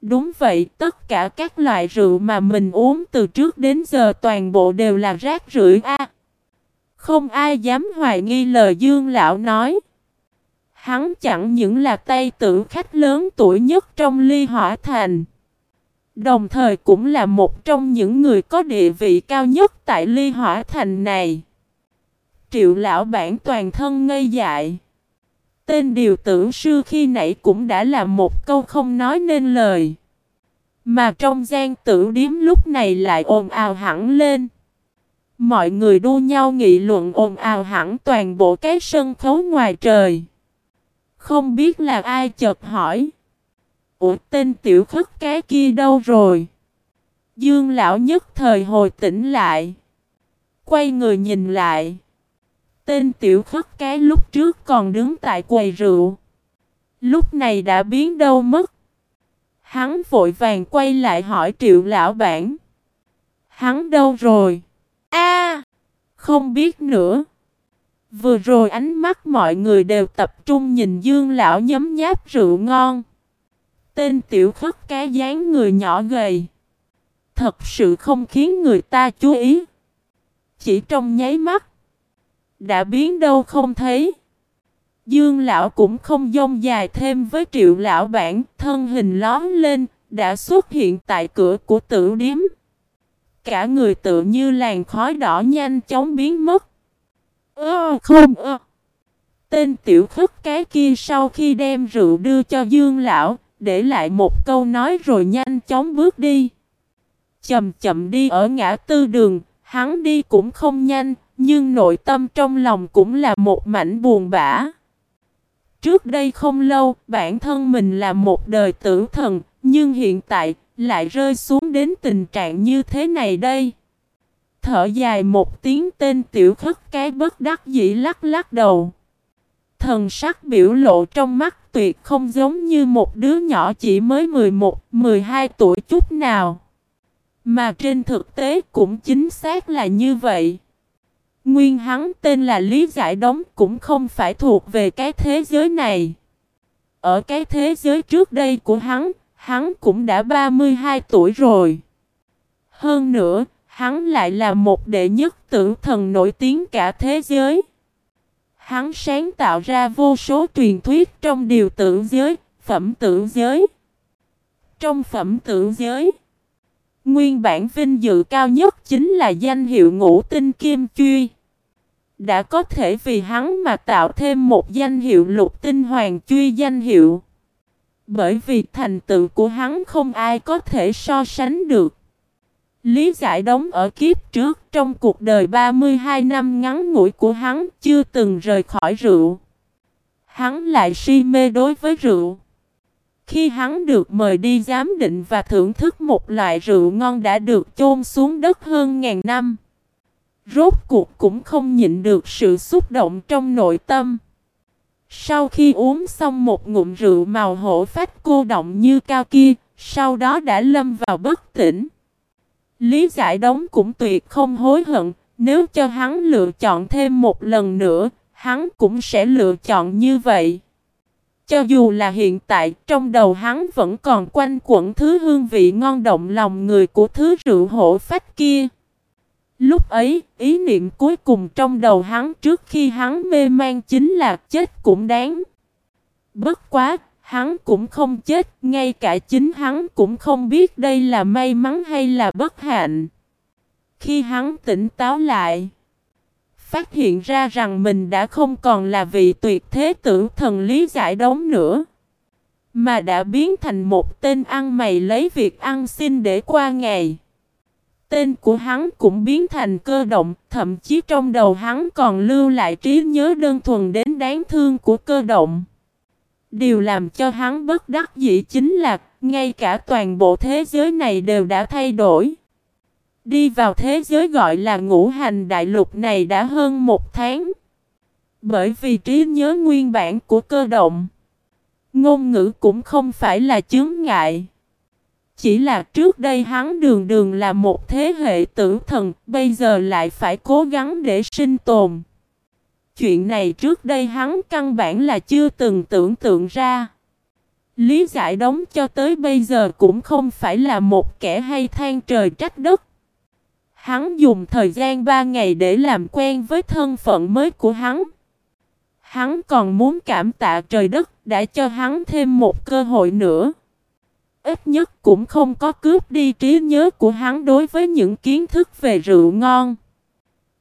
Đúng vậy, tất cả các loại rượu mà mình uống từ trước đến giờ toàn bộ đều là rác rưởi a. không ai dám hoài nghi lời Dương lão nói. Hắn chẳng những là tay tử khách lớn tuổi nhất trong ly hỏa thành. Đồng thời cũng là một trong những người có địa vị cao nhất tại ly hỏa thành này. Triệu lão bản toàn thân ngây dại. Tên điều tử sư khi nãy cũng đã là một câu không nói nên lời. Mà trong gian tử điếm lúc này lại ồn ào hẳn lên. Mọi người đua nhau nghị luận ồn ào hẳn toàn bộ cái sân khấu ngoài trời. Không biết là ai chợt hỏi. Ủa, tên tiểu khất cái kia đâu rồi? Dương lão nhất thời hồi tỉnh lại. Quay người nhìn lại. Tên tiểu khất cái lúc trước còn đứng tại quầy rượu. Lúc này đã biến đâu mất. Hắn vội vàng quay lại hỏi triệu lão bản. Hắn đâu rồi? A, không biết nữa. Vừa rồi ánh mắt mọi người đều tập trung nhìn dương lão nhấm nháp rượu ngon. Tên tiểu khất cái dáng người nhỏ gầy. Thật sự không khiến người ta chú ý. Chỉ trong nháy mắt. Đã biến đâu không thấy. Dương lão cũng không dông dài thêm với triệu lão bản, thân hình lón lên, đã xuất hiện tại cửa của tử điếm. Cả người tự như làn khói đỏ nhanh chóng biến mất. Ơ không ơ. Tên tiểu khất cái kia sau khi đem rượu đưa cho Dương lão, để lại một câu nói rồi nhanh chóng bước đi. Chậm chậm đi ở ngã tư đường, hắn đi cũng không nhanh, nhưng nội tâm trong lòng cũng là một mảnh buồn bã. Trước đây không lâu, bản thân mình là một đời tử thần, nhưng hiện tại lại rơi xuống đến tình trạng như thế này đây. Thở dài một tiếng tên tiểu khất cái bất đắc dĩ lắc lắc đầu. Thần sắc biểu lộ trong mắt tuyệt không giống như một đứa nhỏ chỉ mới 11, 12 tuổi chút nào. Mà trên thực tế cũng chính xác là như vậy. Nguyên hắn tên là Lý Giải Đống cũng không phải thuộc về cái thế giới này. Ở cái thế giới trước đây của hắn, hắn cũng đã 32 tuổi rồi. Hơn nữa, hắn lại là một đệ nhất tử thần nổi tiếng cả thế giới. Hắn sáng tạo ra vô số truyền thuyết trong điều tử giới, phẩm tử giới. Trong phẩm tử giới, nguyên bản vinh dự cao nhất chính là danh hiệu ngũ tinh kim truy. Đã có thể vì hắn mà tạo thêm một danh hiệu lục tinh hoàng truy danh hiệu. Bởi vì thành tựu của hắn không ai có thể so sánh được. Lý giải đóng ở kiếp trước trong cuộc đời 32 năm ngắn ngủi của hắn chưa từng rời khỏi rượu. Hắn lại si mê đối với rượu. Khi hắn được mời đi giám định và thưởng thức một loại rượu ngon đã được chôn xuống đất hơn ngàn năm. Rốt cuộc cũng không nhịn được sự xúc động trong nội tâm. Sau khi uống xong một ngụm rượu màu hổ phách cô động như cao kia, sau đó đã lâm vào bất tỉnh. Lý giải đống cũng tuyệt không hối hận, nếu cho hắn lựa chọn thêm một lần nữa, hắn cũng sẽ lựa chọn như vậy. Cho dù là hiện tại, trong đầu hắn vẫn còn quanh quẩn thứ hương vị ngon động lòng người của thứ rượu hổ phách kia. Lúc ấy, ý niệm cuối cùng trong đầu hắn trước khi hắn mê man chính là chết cũng đáng. Bất quá, hắn cũng không chết, ngay cả chính hắn cũng không biết đây là may mắn hay là bất hạnh. Khi hắn tỉnh táo lại, phát hiện ra rằng mình đã không còn là vị tuyệt thế tử thần lý giải đống nữa, mà đã biến thành một tên ăn mày lấy việc ăn xin để qua ngày. Tên của hắn cũng biến thành cơ động, thậm chí trong đầu hắn còn lưu lại trí nhớ đơn thuần đến đáng thương của cơ động. Điều làm cho hắn bất đắc dĩ chính là, ngay cả toàn bộ thế giới này đều đã thay đổi. Đi vào thế giới gọi là ngũ hành đại lục này đã hơn một tháng. Bởi vì trí nhớ nguyên bản của cơ động, ngôn ngữ cũng không phải là chướng ngại. Chỉ là trước đây hắn đường đường là một thế hệ tử thần, bây giờ lại phải cố gắng để sinh tồn. chuyện này trước đây hắn căn bản là chưa từng tưởng tượng ra. Lý giải đóng cho tới bây giờ cũng không phải là một kẻ hay than trời trách đất. Hắn dùng thời gian ba ngày để làm quen với thân phận mới của hắn. Hắn còn muốn cảm tạ trời đất đã cho hắn thêm một cơ hội nữa. Ít nhất cũng không có cướp đi trí nhớ của hắn đối với những kiến thức về rượu ngon.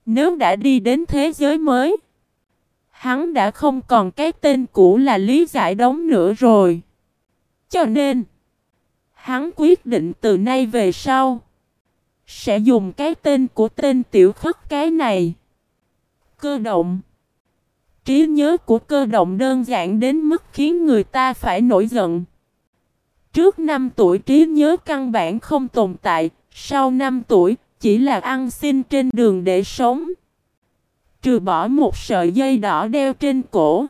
Nếu đã đi đến thế giới mới, hắn đã không còn cái tên cũ là Lý Giải Đống nữa rồi. Cho nên, hắn quyết định từ nay về sau, sẽ dùng cái tên của tên tiểu khất cái này. Cơ động Trí nhớ của cơ động đơn giản đến mức khiến người ta phải nổi giận. Trước 5 tuổi trí nhớ căn bản không tồn tại, sau 5 tuổi chỉ là ăn xin trên đường để sống. Trừ bỏ một sợi dây đỏ đeo trên cổ.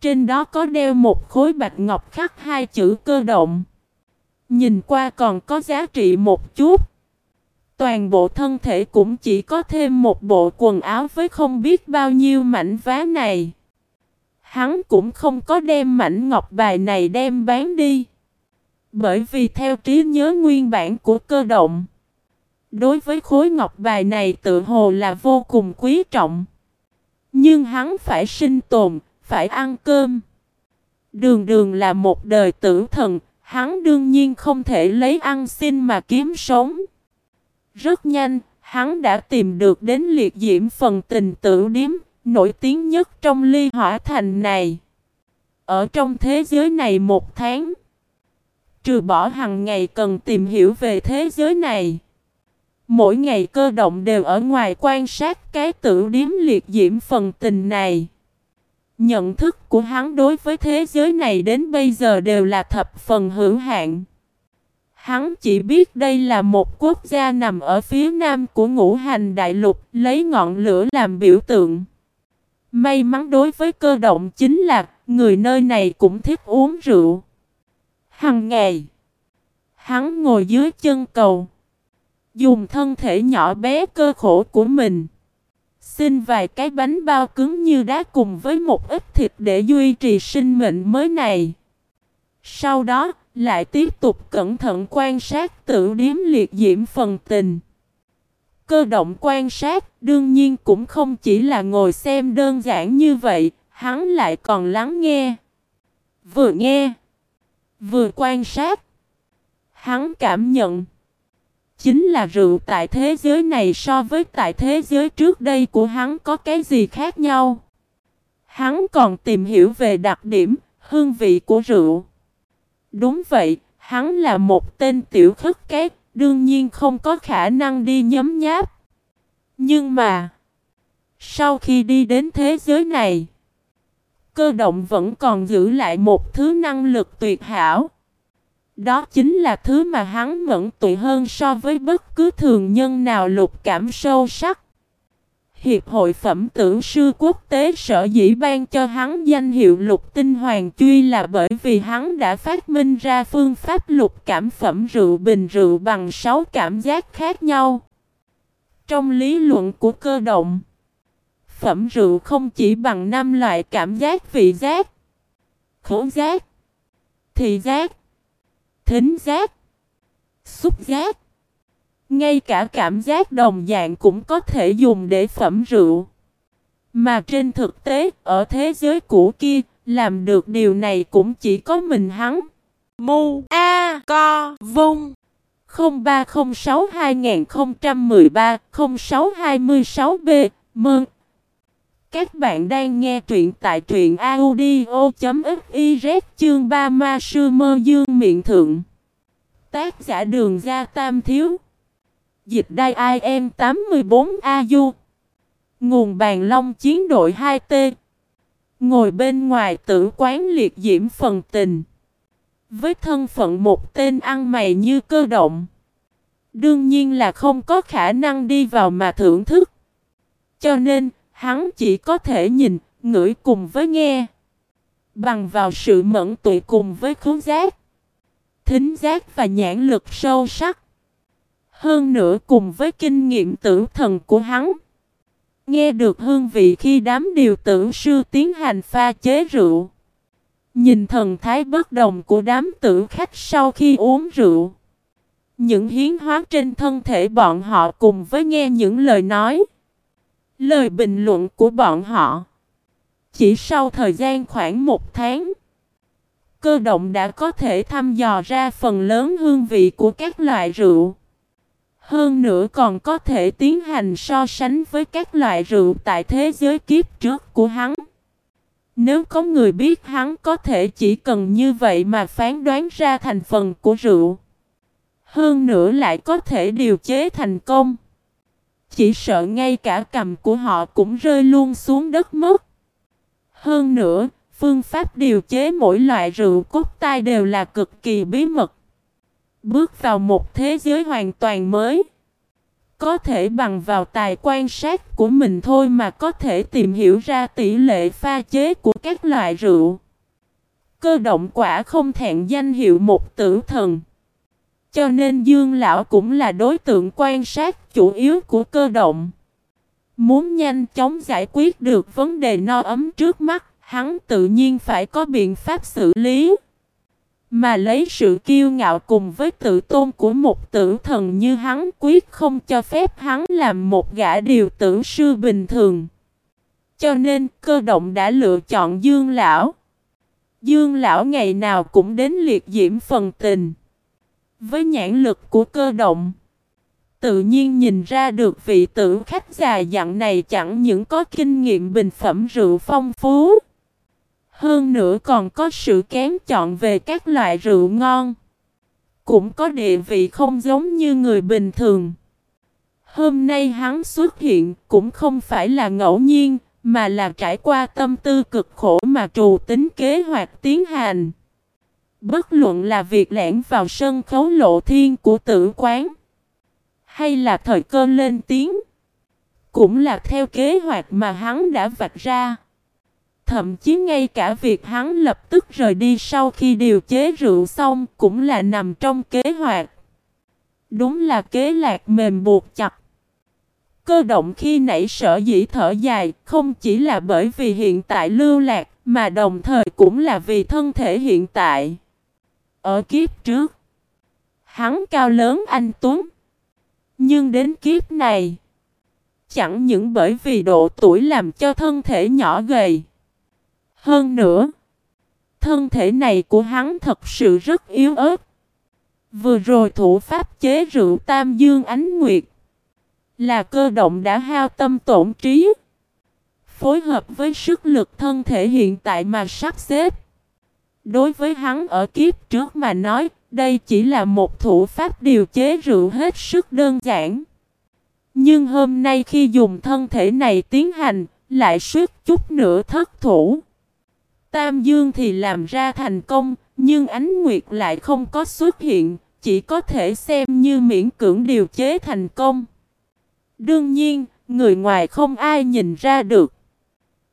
Trên đó có đeo một khối bạch ngọc khắc hai chữ cơ động. Nhìn qua còn có giá trị một chút. Toàn bộ thân thể cũng chỉ có thêm một bộ quần áo với không biết bao nhiêu mảnh vá này. Hắn cũng không có đem mảnh ngọc bài này đem bán đi. Bởi vì theo trí nhớ nguyên bản của cơ động, đối với khối ngọc bài này tự hồ là vô cùng quý trọng. Nhưng hắn phải sinh tồn, phải ăn cơm. Đường đường là một đời tử thần, hắn đương nhiên không thể lấy ăn xin mà kiếm sống. Rất nhanh, hắn đã tìm được đến liệt diễm phần tình tử điếm, nổi tiếng nhất trong ly hỏa thành này. Ở trong thế giới này một tháng, trừ bỏ hàng ngày cần tìm hiểu về thế giới này. Mỗi ngày cơ động đều ở ngoài quan sát cái tử điếm liệt diễm phần tình này. Nhận thức của hắn đối với thế giới này đến bây giờ đều là thập phần hữu hạn. Hắn chỉ biết đây là một quốc gia nằm ở phía nam của ngũ hành đại lục, lấy ngọn lửa làm biểu tượng. May mắn đối với cơ động chính là người nơi này cũng thích uống rượu. Hằng ngày, hắn ngồi dưới chân cầu, dùng thân thể nhỏ bé cơ khổ của mình. Xin vài cái bánh bao cứng như đá cùng với một ít thịt để duy trì sinh mệnh mới này. Sau đó, lại tiếp tục cẩn thận quan sát tự điếm liệt diễm phần tình. Cơ động quan sát đương nhiên cũng không chỉ là ngồi xem đơn giản như vậy, hắn lại còn lắng nghe. Vừa nghe, vừa quan sát, hắn cảm nhận. Chính là rượu tại thế giới này so với tại thế giới trước đây của hắn có cái gì khác nhau. Hắn còn tìm hiểu về đặc điểm, hương vị của rượu. Đúng vậy, hắn là một tên tiểu khất két, đương nhiên không có khả năng đi nhấm nháp. Nhưng mà, sau khi đi đến thế giới này, cơ động vẫn còn giữ lại một thứ năng lực tuyệt hảo. Đó chính là thứ mà hắn mẫn tụy hơn so với bất cứ thường nhân nào lục cảm sâu sắc. Hiệp hội phẩm tử sư quốc tế sở dĩ ban cho hắn danh hiệu lục tinh hoàng truy là bởi vì hắn đã phát minh ra phương pháp lục cảm phẩm rượu bình rượu bằng 6 cảm giác khác nhau. Trong lý luận của cơ động, phẩm rượu không chỉ bằng 5 loại cảm giác vị giác, khẩu giác, thị giác, thính giác, xúc giác, ngay cả cảm giác đồng dạng cũng có thể dùng để phẩm rượu. Mà trên thực tế, ở thế giới cũ kia, làm được điều này cũng chỉ có mình hắn. Mu A Co Vung 0306 2013 0626 B Mừng! Các bạn đang nghe truyện tại truyện audio.fiz chương 3 ma sư mơ dương miệng thượng. Tác giả đường gia tam thiếu. Dịch đai IM 84AU Nguồn bàn long chiến đội 2T Ngồi bên ngoài tử quán liệt diễm phần tình. Với thân phận một tên ăn mày như cơ động. Đương nhiên là không có khả năng đi vào mà thưởng thức. Cho nên hắn chỉ có thể nhìn, ngửi cùng với nghe Bằng vào sự mẫn tụy cùng với khứu giác Thính giác và nhãn lực sâu sắc hơn nữa cùng với kinh nghiệm tử thần của hắn. Nghe được hương vị khi đám điều tử sư tiến hành pha chế rượu. Nhìn thần thái bất đồng của đám tử khách sau khi uống rượu. Những hiến hóa trên thân thể bọn họ cùng với nghe những lời nói. Lời bình luận của bọn họ. Chỉ sau thời gian khoảng một tháng. Cơ động đã có thể thăm dò ra phần lớn hương vị của các loại rượu. Hơn nữa còn có thể tiến hành so sánh với các loại rượu tại thế giới kiếp trước của hắn. Nếu có người biết hắn có thể chỉ cần như vậy mà phán đoán ra thành phần của rượu. Hơn nữa lại có thể điều chế thành công. Chỉ sợ ngay cả cầm của họ cũng rơi luôn xuống đất mất. Hơn nữa, phương pháp điều chế mỗi loại rượu cốt tai đều là cực kỳ bí mật. Bước vào một thế giới hoàn toàn mới. Có thể bằng vào tài quan sát của mình thôi mà có thể tìm hiểu ra tỷ lệ pha chế của các loại rượu. Cơ động quả không thẹn danh hiệu một tử thần. Cho nên Dương Lão cũng là đối tượng quan sát chủ yếu của cơ động. Muốn nhanh chóng giải quyết được vấn đề no ấm trước mắt, hắn tự nhiên phải có biện pháp xử lý. Mà lấy sự kiêu ngạo cùng với tự tôn của một tử thần như hắn quyết không cho phép hắn làm một gã điều tử sư bình thường. Cho nên cơ động đã lựa chọn Dương Lão. Dương Lão ngày nào cũng đến liệt diễm phần tình. Với nhãn lực của cơ động, tự nhiên nhìn ra được vị tử khách già dặn này chẳng những có kinh nghiệm bình phẩm rượu phong phú. Hơn nữa còn có sự kém chọn về các loại rượu ngon. Cũng có địa vị không giống như người bình thường. Hôm nay hắn xuất hiện cũng không phải là ngẫu nhiên, mà là trải qua tâm tư cực khổ mà trù tính kế hoạch tiến hành. Bất luận là việc lẻn vào sân khấu lộ thiên của tử quán, hay là thời cơ lên tiếng, cũng là theo kế hoạch mà hắn đã vạch ra. Thậm chí ngay cả việc hắn lập tức rời đi sau khi điều chế rượu xong cũng là nằm trong kế hoạch. Đúng là kế lạc mềm buộc chặt. Cơ động khi nãy sở dĩ thở dài không chỉ là bởi vì hiện tại lưu lạc mà đồng thời cũng là vì thân thể hiện tại. Ở kiếp trước, hắn cao lớn anh Tuấn. Nhưng đến kiếp này, chẳng những bởi vì độ tuổi làm cho thân thể nhỏ gầy. Hơn nữa, thân thể này của hắn thật sự rất yếu ớt. Vừa rồi thủ pháp chế rượu Tam Dương Ánh Nguyệt là cơ động đã hao tâm tổn trí. Phối hợp với sức lực thân thể hiện tại mà sắp xếp. Đối với hắn ở kiếp trước mà nói, đây chỉ là một thủ pháp điều chế rượu hết sức đơn giản. Nhưng hôm nay khi dùng thân thể này tiến hành, lại suýt chút nữa thất thủ. Tam Dương thì làm ra thành công, nhưng ánh nguyệt lại không có xuất hiện, chỉ có thể xem như miễn cưỡng điều chế thành công. Đương nhiên, người ngoài không ai nhìn ra được.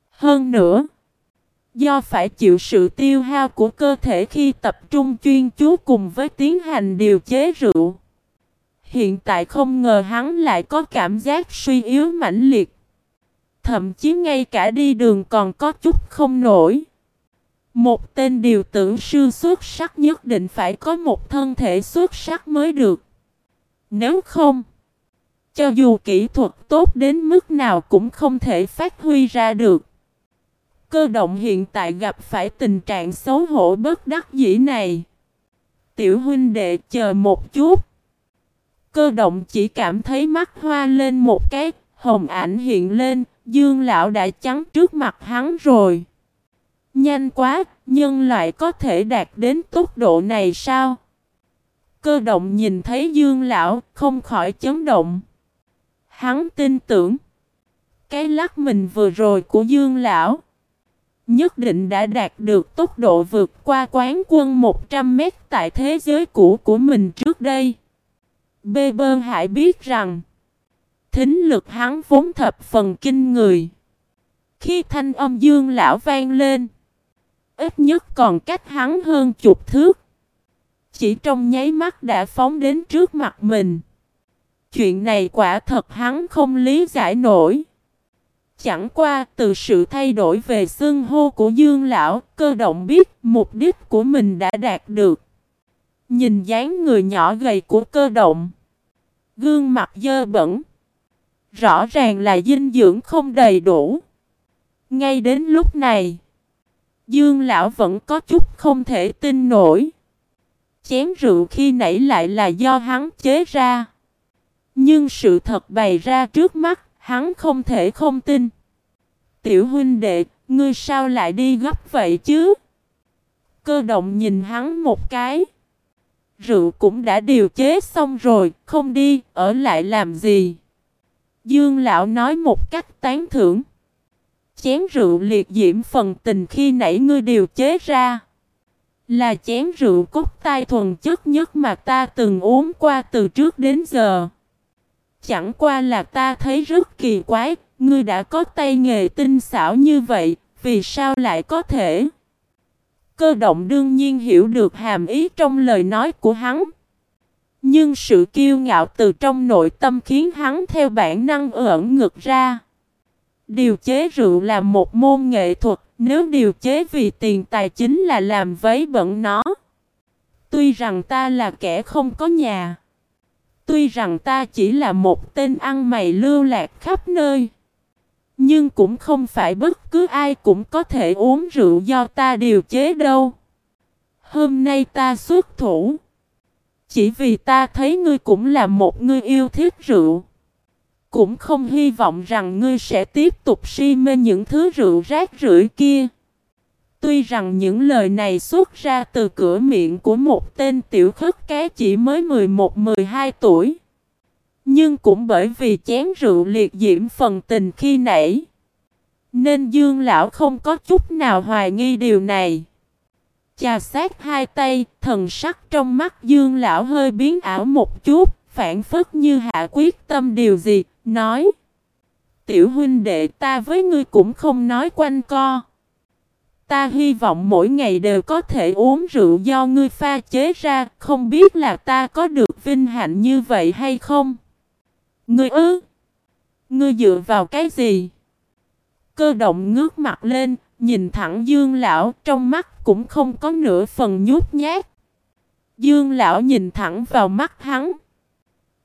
Hơn nữa, do phải chịu sự tiêu hao của cơ thể khi tập trung chuyên chú cùng với tiến hành điều chế rượu. Hiện tại không ngờ hắn lại có cảm giác suy yếu mãnh liệt. Thậm chí ngay cả đi đường còn có chút không nổi. Một tên điều tử sư xuất sắc nhất định phải có một thân thể xuất sắc mới được. Nếu không, cho dù kỹ thuật tốt đến mức nào cũng không thể phát huy ra được. Cơ động hiện tại gặp phải tình trạng xấu hổ bất đắc dĩ này. Tiểu huynh đệ chờ một chút. Cơ động chỉ cảm thấy mắt hoa lên một cái, hồng ảnh hiện lên, dương lão đã trắng trước mặt hắn rồi. Nhanh quá, nhân loại có thể đạt đến tốc độ này sao? Cơ động nhìn thấy dương lão, không khỏi chấn động. Hắn tin tưởng. Cái lắc mình vừa rồi của dương lão. Nhất định đã đạt được tốc độ vượt qua quán quân 100 mét tại thế giới cũ của mình trước đây. Bê bơn hải biết rằng. Thính lực hắn vốn thập phần kinh người. Khi thanh âm dương lão vang lên. Ít nhất còn cách hắn hơn chục thước. Chỉ trong nháy mắt đã phóng đến trước mặt mình. Chuyện này quả thật hắn không lý giải nổi. Chẳng qua từ sự thay đổi về xưng hô của Dương Lão, cơ động biết mục đích của mình đã đạt được. Nhìn dáng người nhỏ gầy của cơ động. Gương mặt dơ bẩn. Rõ ràng là dinh dưỡng không đầy đủ. Ngay đến lúc này, Dương Lão vẫn có chút không thể tin nổi. Chén rượu khi nãy lại là do hắn chế ra. Nhưng sự thật bày ra trước mắt, hắn không thể không tin. Tiểu huynh đệ, ngươi sao lại đi gấp vậy chứ? Cơ động nhìn hắn một cái. Rượu cũng đã điều chế xong rồi, không đi, ở lại làm gì? Dương lão nói một cách tán thưởng. Chén rượu liệt diễm phần tình khi nãy ngươi điều chế ra. Là chén rượu cốt tai thuần chất nhất mà ta từng uống qua từ trước đến giờ. Chẳng qua là ta thấy rất kỳ quái, ngươi đã có tay nghề tinh xảo như vậy, vì sao lại có thể? Cơ động đương nhiên hiểu được hàm ý trong lời nói của hắn. Nhưng sự kiêu ngạo từ trong nội tâm khiến hắn theo bản năng ẩn ngực ra. Điều chế rượu là một môn nghệ thuật, nếu điều chế vì tiền tài chính là làm vấy bẩn nó. Tuy rằng ta là kẻ không có nhà. Tuy rằng ta chỉ là một tên ăn mày lưu lạc khắp nơi. Nhưng cũng không phải bất cứ ai cũng có thể uống rượu do ta điều chế đâu. Hôm nay ta xuất thủ. Chỉ vì ta thấy ngươi cũng là một người yêu thích rượu. Cũng không hy vọng rằng ngươi sẽ tiếp tục si mê những thứ rượu rác rưởi kia. Tuy rằng những lời này xuất ra từ cửa miệng của một tên tiểu khất cái chỉ mới 11-12 tuổi. Nhưng cũng bởi vì chén rượu liệt diễm phần tình khi nãy. Nên Dương Lão không có chút nào hoài nghi điều này. Chà sát hai tay, thần sắc trong mắt Dương Lão hơi biến ảo một chút, phản phất như hạ quyết tâm điều gì, nói. Tiểu huynh đệ ta với ngươi cũng không nói quanh co. Ta hy vọng mỗi ngày đều có thể uống rượu do ngươi pha chế ra, không biết là ta có được vinh hạnh như vậy hay không? Ngươi ư? Ngươi dựa vào cái gì? Cơ động ngước mặt lên, nhìn thẳng Dương lão, trong mắt cũng không có nửa phần nhút nhát. Dương lão nhìn thẳng vào mắt hắn.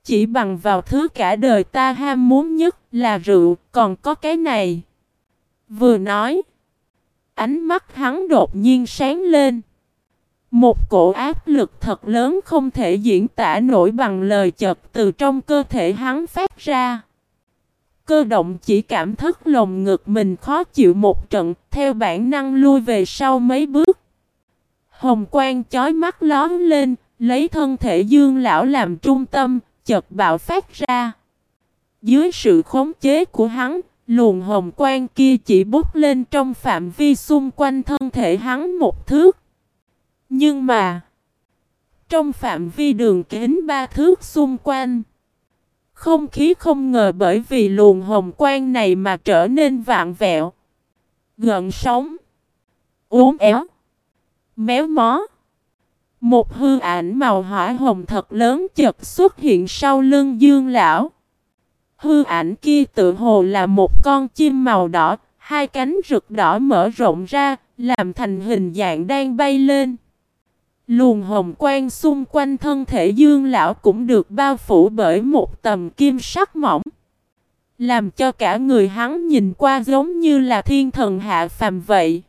Chỉ bằng vào thứ cả đời ta ham muốn nhất là rượu, còn có cái này. Vừa nói, ánh mắt hắn đột nhiên sáng lên. Một cổ áp lực thật lớn không thể diễn tả nổi bằng lời chật từ trong cơ thể hắn phát ra. Cơ động chỉ cảm thức lồng ngực mình khó chịu một trận, theo bản năng lui về sau mấy bước. Hồng quang chói mắt lón lên, lấy thân thể dương lão làm trung tâm, chật bạo phát ra. Dưới sự khống chế của hắn, luồng hồng quang kia chỉ bút lên trong phạm vi xung quanh thân thể hắn một thước. Nhưng mà, trong phạm vi đường kính ba thước xung quanh, không khí không ngờ bởi vì luồng hồng quang này mà trở nên vạn vẹo, gợn sóng, uốn éo, méo mó. Một hư ảnh màu hỏa hồng thật lớn chợt xuất hiện sau lưng Dương lão. Hư ảnh kia tự hồ là một con chim màu đỏ, hai cánh rực đỏ mở rộng ra, làm thành hình dạng đang bay lên. Luồng hồng quang xung quanh thân thể dương lão cũng được bao phủ bởi một tầm kim sắc mỏng. Làm cho cả người hắn nhìn qua giống như là thiên thần hạ phàm vậy.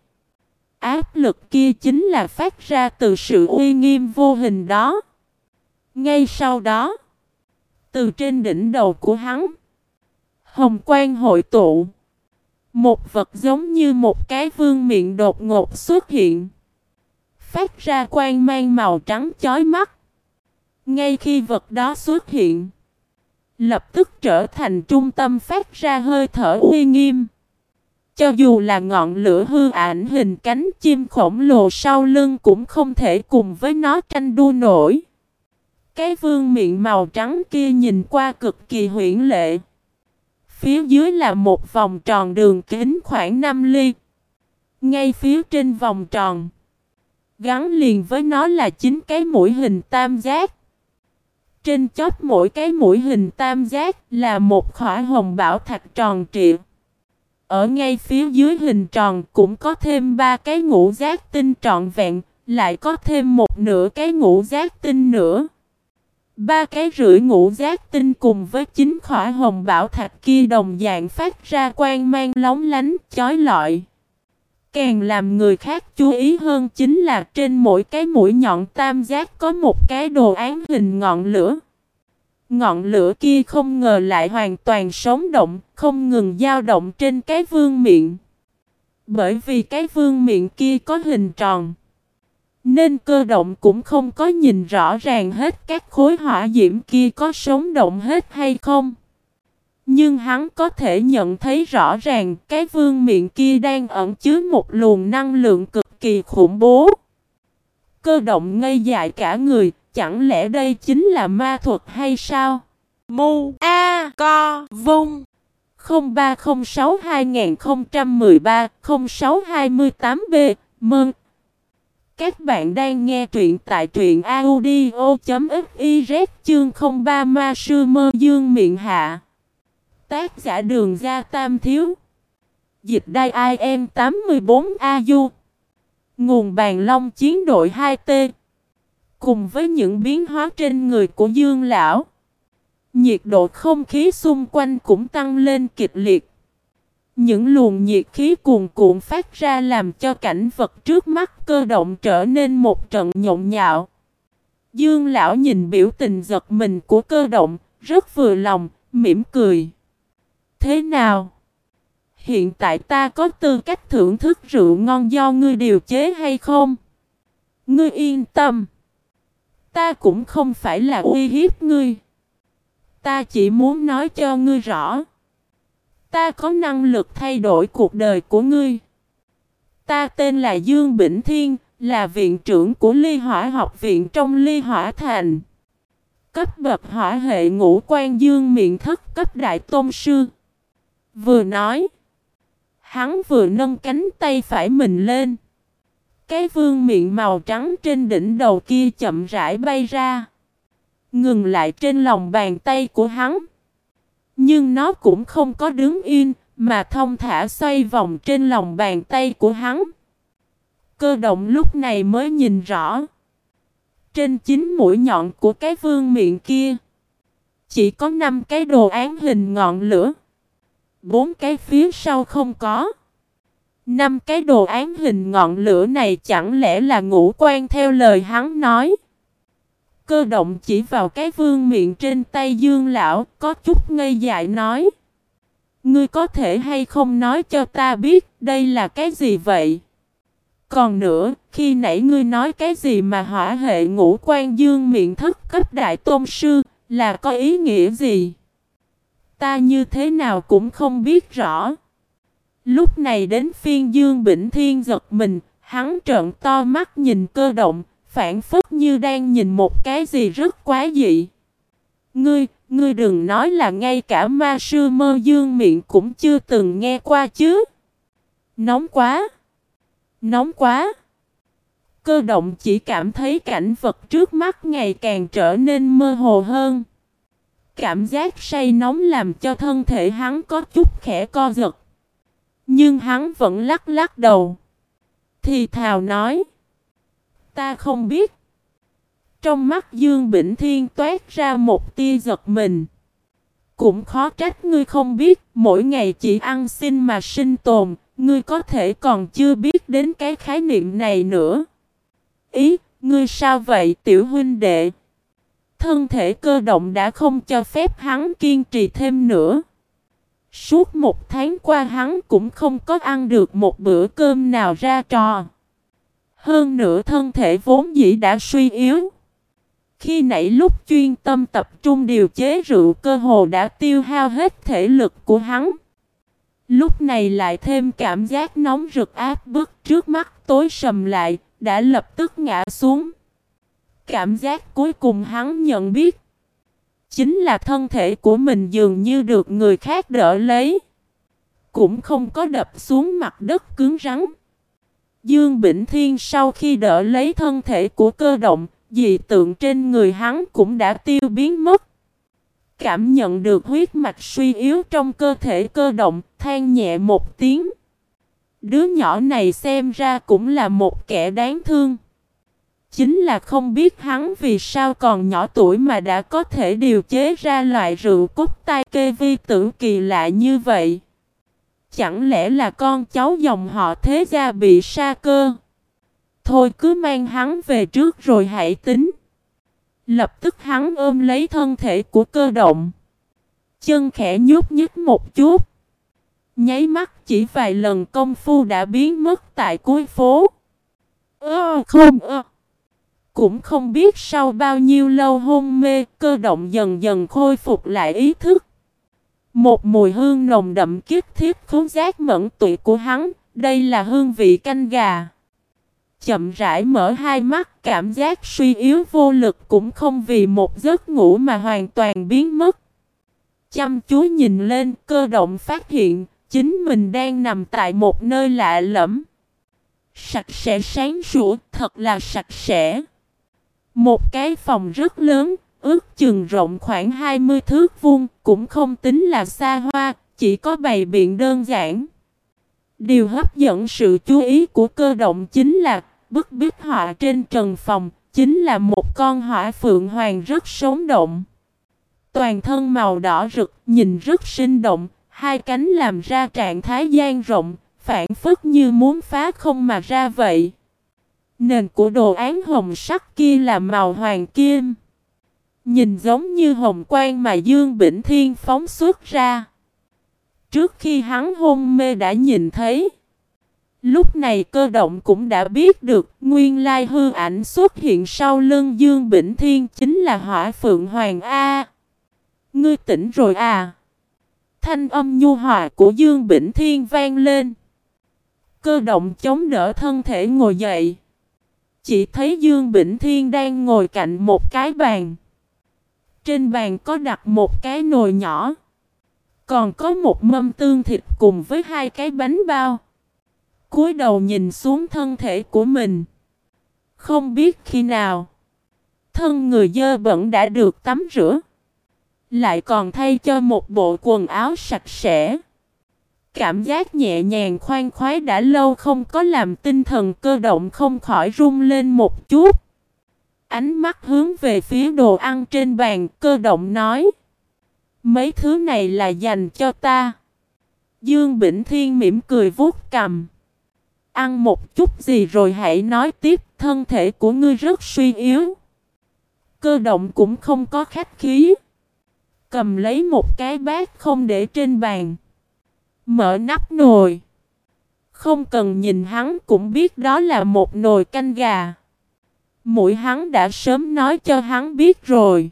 Áp lực kia chính là phát ra từ sự uy nghiêm vô hình đó. Ngay sau đó, từ trên đỉnh đầu của hắn, hồng quang hội tụ. Một vật giống như một cái vương miệng đột ngột xuất hiện phát ra quang mang màu trắng chói mắt. Ngay khi vật đó xuất hiện, lập tức trở thành trung tâm phát ra hơi thở uy nghiêm. Cho dù là ngọn lửa hư ảnh hình cánh chim khổng lồ sau lưng cũng không thể cùng với nó tranh đua nổi. Cái vương miệng màu trắng kia nhìn qua cực kỳ huyễn lệ. Phía dưới là một vòng tròn đường kính khoảng 5 ly. Ngay phía trên vòng tròn Gắn liền với nó là chín cái mũi hình tam giác. Trên chóp mỗi cái mũi hình tam giác là một khỏa hồng bảo thạch tròn trịa. ở ngay phía dưới hình tròn cũng có thêm ba cái ngũ giác tinh trọn vẹn, lại có thêm một nửa cái ngũ giác tinh nữa. Ba cái rưỡi ngũ giác tinh cùng với chính khỏa hồng bảo thạch kia đồng dạng phát ra quang mang lóng lánh, chói lọi. Càng làm người khác chú ý hơn chính là trên mỗi cái mũi nhọn tam giác có một cái đồ án hình ngọn lửa. Ngọn lửa kia không ngờ lại hoàn toàn sống động, không ngừng dao động trên cái vương miệng. Bởi vì cái vương miệng kia có hình tròn. Nên cơ động cũng không có nhìn rõ ràng hết các khối hỏa diễm kia có sống động hết hay không. Nhưng hắn có thể nhận thấy rõ ràng cái vương miệng kia đang ẩn chứa một luồng năng lượng cực kỳ khủng bố. Cơ động ngây dại cả người, chẳng lẽ đây chính là ma thuật hay sao? Mu A Co Vung 0306 2013 0628 B Mừng! Các bạn đang nghe truyện tại truyện audio.fiz chương 03 ma sư mơ dương miệng hạ. Tác giả đường ra tam thiếu. Dịch đai IM 84AU. Nguồn bàn long chiến đội 2T. Cùng với những biến hóa trên người của dương lão. Nhiệt độ không khí xung quanh cũng tăng lên kịch liệt. Những luồng nhiệt khí cuồn cuộn phát ra làm cho cảnh vật trước mắt cơ động trở nên một trận nhộn nhạo. Dương lão nhìn biểu tình giật mình của cơ động, rất vừa lòng, mỉm cười. Thế nào? Hiện tại ta có tư cách thưởng thức rượu ngon do ngươi điều chế hay không? Ngươi yên tâm. Ta cũng không phải là uy hiếp ngươi. Ta chỉ muốn nói cho ngươi rõ. Ta có năng lực thay đổi cuộc đời của ngươi. Ta tên là Dương Bỉnh Thiên, là viện trưởng của Ly Hỏa học viện trong Ly Hỏa Thành. Cấp bậc hỏa hệ ngũ quan dương miệng thất cấp đại tôn sư. Vừa nói, hắn vừa nâng cánh tay phải mình lên. Cái vương miệng màu trắng trên đỉnh đầu kia chậm rãi bay ra. Ngừng lại trên lòng bàn tay của hắn. Nhưng nó cũng không có đứng yên, mà thông thả xoay vòng trên lòng bàn tay của hắn. Cơ động lúc này mới nhìn rõ. Trên chính mũi nhọn của cái vương miệng kia, chỉ có năm cái đồ án hình ngọn lửa. Bốn cái phía sau không có. Năm cái đồ án hình ngọn lửa này chẳng lẽ là ngũ quan theo lời hắn nói. Cơ động chỉ vào cái vương miệng trên tay dương lão, có chút ngây dại nói. Ngươi có thể hay không nói cho ta biết đây là cái gì vậy? Còn nữa, khi nãy ngươi nói cái gì mà hỏa hệ ngũ quan dương miệng thất cấp đại tôn sư, là có ý nghĩa gì? Ta như thế nào cũng không biết rõ. Lúc này đến phiên Dương Bỉnh Thiên giật mình, hắn trợn to mắt nhìn cơ động, phản phất như đang nhìn một cái gì rất quá dị. Ngươi, ngươi đừng nói là ngay cả ma sư mơ dương miệng cũng chưa từng nghe qua chứ. Nóng quá! Nóng quá! Cơ động chỉ cảm thấy cảnh vật trước mắt ngày càng trở nên mơ hồ hơn. Cảm giác say nóng làm cho thân thể hắn có chút khẽ co giật. Nhưng hắn vẫn lắc lắc đầu. Thì thào nói. Ta không biết. Trong mắt Dương Bỉnh Thiên toát ra một tia giật mình. Cũng khó trách ngươi không biết, mỗi ngày chỉ ăn xin mà sinh tồn, ngươi có thể còn chưa biết đến cái khái niệm này nữa. Ý, ngươi sao vậy tiểu huynh đệ? Thân thể cơ động đã không cho phép hắn kiên trì thêm nữa. Suốt một tháng qua hắn cũng không có ăn được một bữa cơm nào ra trò. Hơn nữa thân thể vốn dĩ đã suy yếu. Khi nãy lúc chuyên tâm tập trung điều chế rượu cơ hồ đã tiêu hao hết thể lực của hắn. Lúc này lại thêm cảm giác nóng rực áp bức trước mắt tối sầm lại, đã lập tức ngã xuống. Cảm giác cuối cùng hắn nhận biết Chính là thân thể của mình dường như được người khác đỡ lấy Cũng không có đập xuống mặt đất cứng rắn Dương Bỉnh Thiên sau khi đỡ lấy thân thể của cơ động Dị tượng trên người hắn cũng đã tiêu biến mất cảm nhận được huyết mạch suy yếu trong cơ thể cơ động, than nhẹ một tiếng. Đứa nhỏ này xem ra cũng là một kẻ đáng thương. Chính là không biết hắn vì sao còn nhỏ tuổi mà đã có thể điều chế ra loại rượu cốt tai kê vi tử kỳ lạ như vậy. Chẳng lẽ là con cháu dòng họ thế gia bị sa cơ? Thôi cứ mang hắn về trước rồi hãy tính. Lập tức hắn ôm lấy thân thể của cơ động. Chân khẽ nhúc nhích một chút. Nháy mắt chỉ vài lần công phu đã biến mất tại cuối phố. Ơ, không, ơ. Cũng không biết sau bao nhiêu lâu hôn mê, cơ động dần dần khôi phục lại ý thức. Một mùi hương nồng đậm kiếp thiết khốn giác mẫn tụy của hắn, đây là hương vị canh gà. Chậm rãi mở hai mắt, cảm giác suy yếu vô lực cũng không vì một giấc ngủ mà hoàn toàn biến mất. Chăm chú nhìn lên, cơ động phát hiện, chính mình đang nằm tại một nơi lạ lẫm. Sạch sẽ sáng sủa, thật là sạch sẽ. Một cái phòng rất lớn, ước chừng rộng khoảng 20 thước vuông, cũng không tính là xa hoa, chỉ có bày biện đơn giản. Điều hấp dẫn sự chú ý của cơ động chính là bức bích họa trên trần phòng, chính là một con hỏa phượng hoàng rất sống động. Toàn thân màu đỏ rực, nhìn rất sinh động, hai cánh làm ra trạng thái gian rộng, phản phất như muốn phá không mà ra vậy. Nền của đồ án hồng sắc kia là màu hoàng kim. Nhìn giống như hồng quang mà Dương Bỉnh Thiên phóng xuất ra. Trước khi hắn hôn mê đã nhìn thấy. Lúc này cơ động cũng đã biết được nguyên lai hư ảnh xuất hiện sau lưng Dương Bỉnh Thiên chính là hỏa phượng hoàng A. Ngươi tỉnh rồi à? Thanh âm nhu hòa của Dương Bỉnh Thiên vang lên. Cơ động chống đỡ thân thể ngồi dậy. Chỉ thấy Dương Bỉnh Thiên đang ngồi cạnh một cái bàn. Trên bàn có đặt một cái nồi nhỏ. Còn có một mâm tương thịt cùng với hai cái bánh bao. cúi đầu nhìn xuống thân thể của mình. Không biết khi nào. Thân người dơ bẩn đã được tắm rửa. Lại còn thay cho một bộ quần áo sạch sẽ. Cảm giác nhẹ nhàng khoan khoái đã lâu không có làm tinh thần cơ động không khỏi rung lên một chút. Ánh mắt hướng về phía đồ ăn trên bàn, cơ động nói. Mấy thứ này là dành cho ta. Dương Bỉnh Thiên mỉm cười vuốt cầm. Ăn một chút gì rồi hãy nói tiếp, thân thể của ngươi rất suy yếu. Cơ động cũng không có khách khí. Cầm lấy một cái bát không để trên bàn. Mở nắp nồi. Không cần nhìn hắn cũng biết đó là một nồi canh gà. Mũi hắn đã sớm nói cho hắn biết rồi.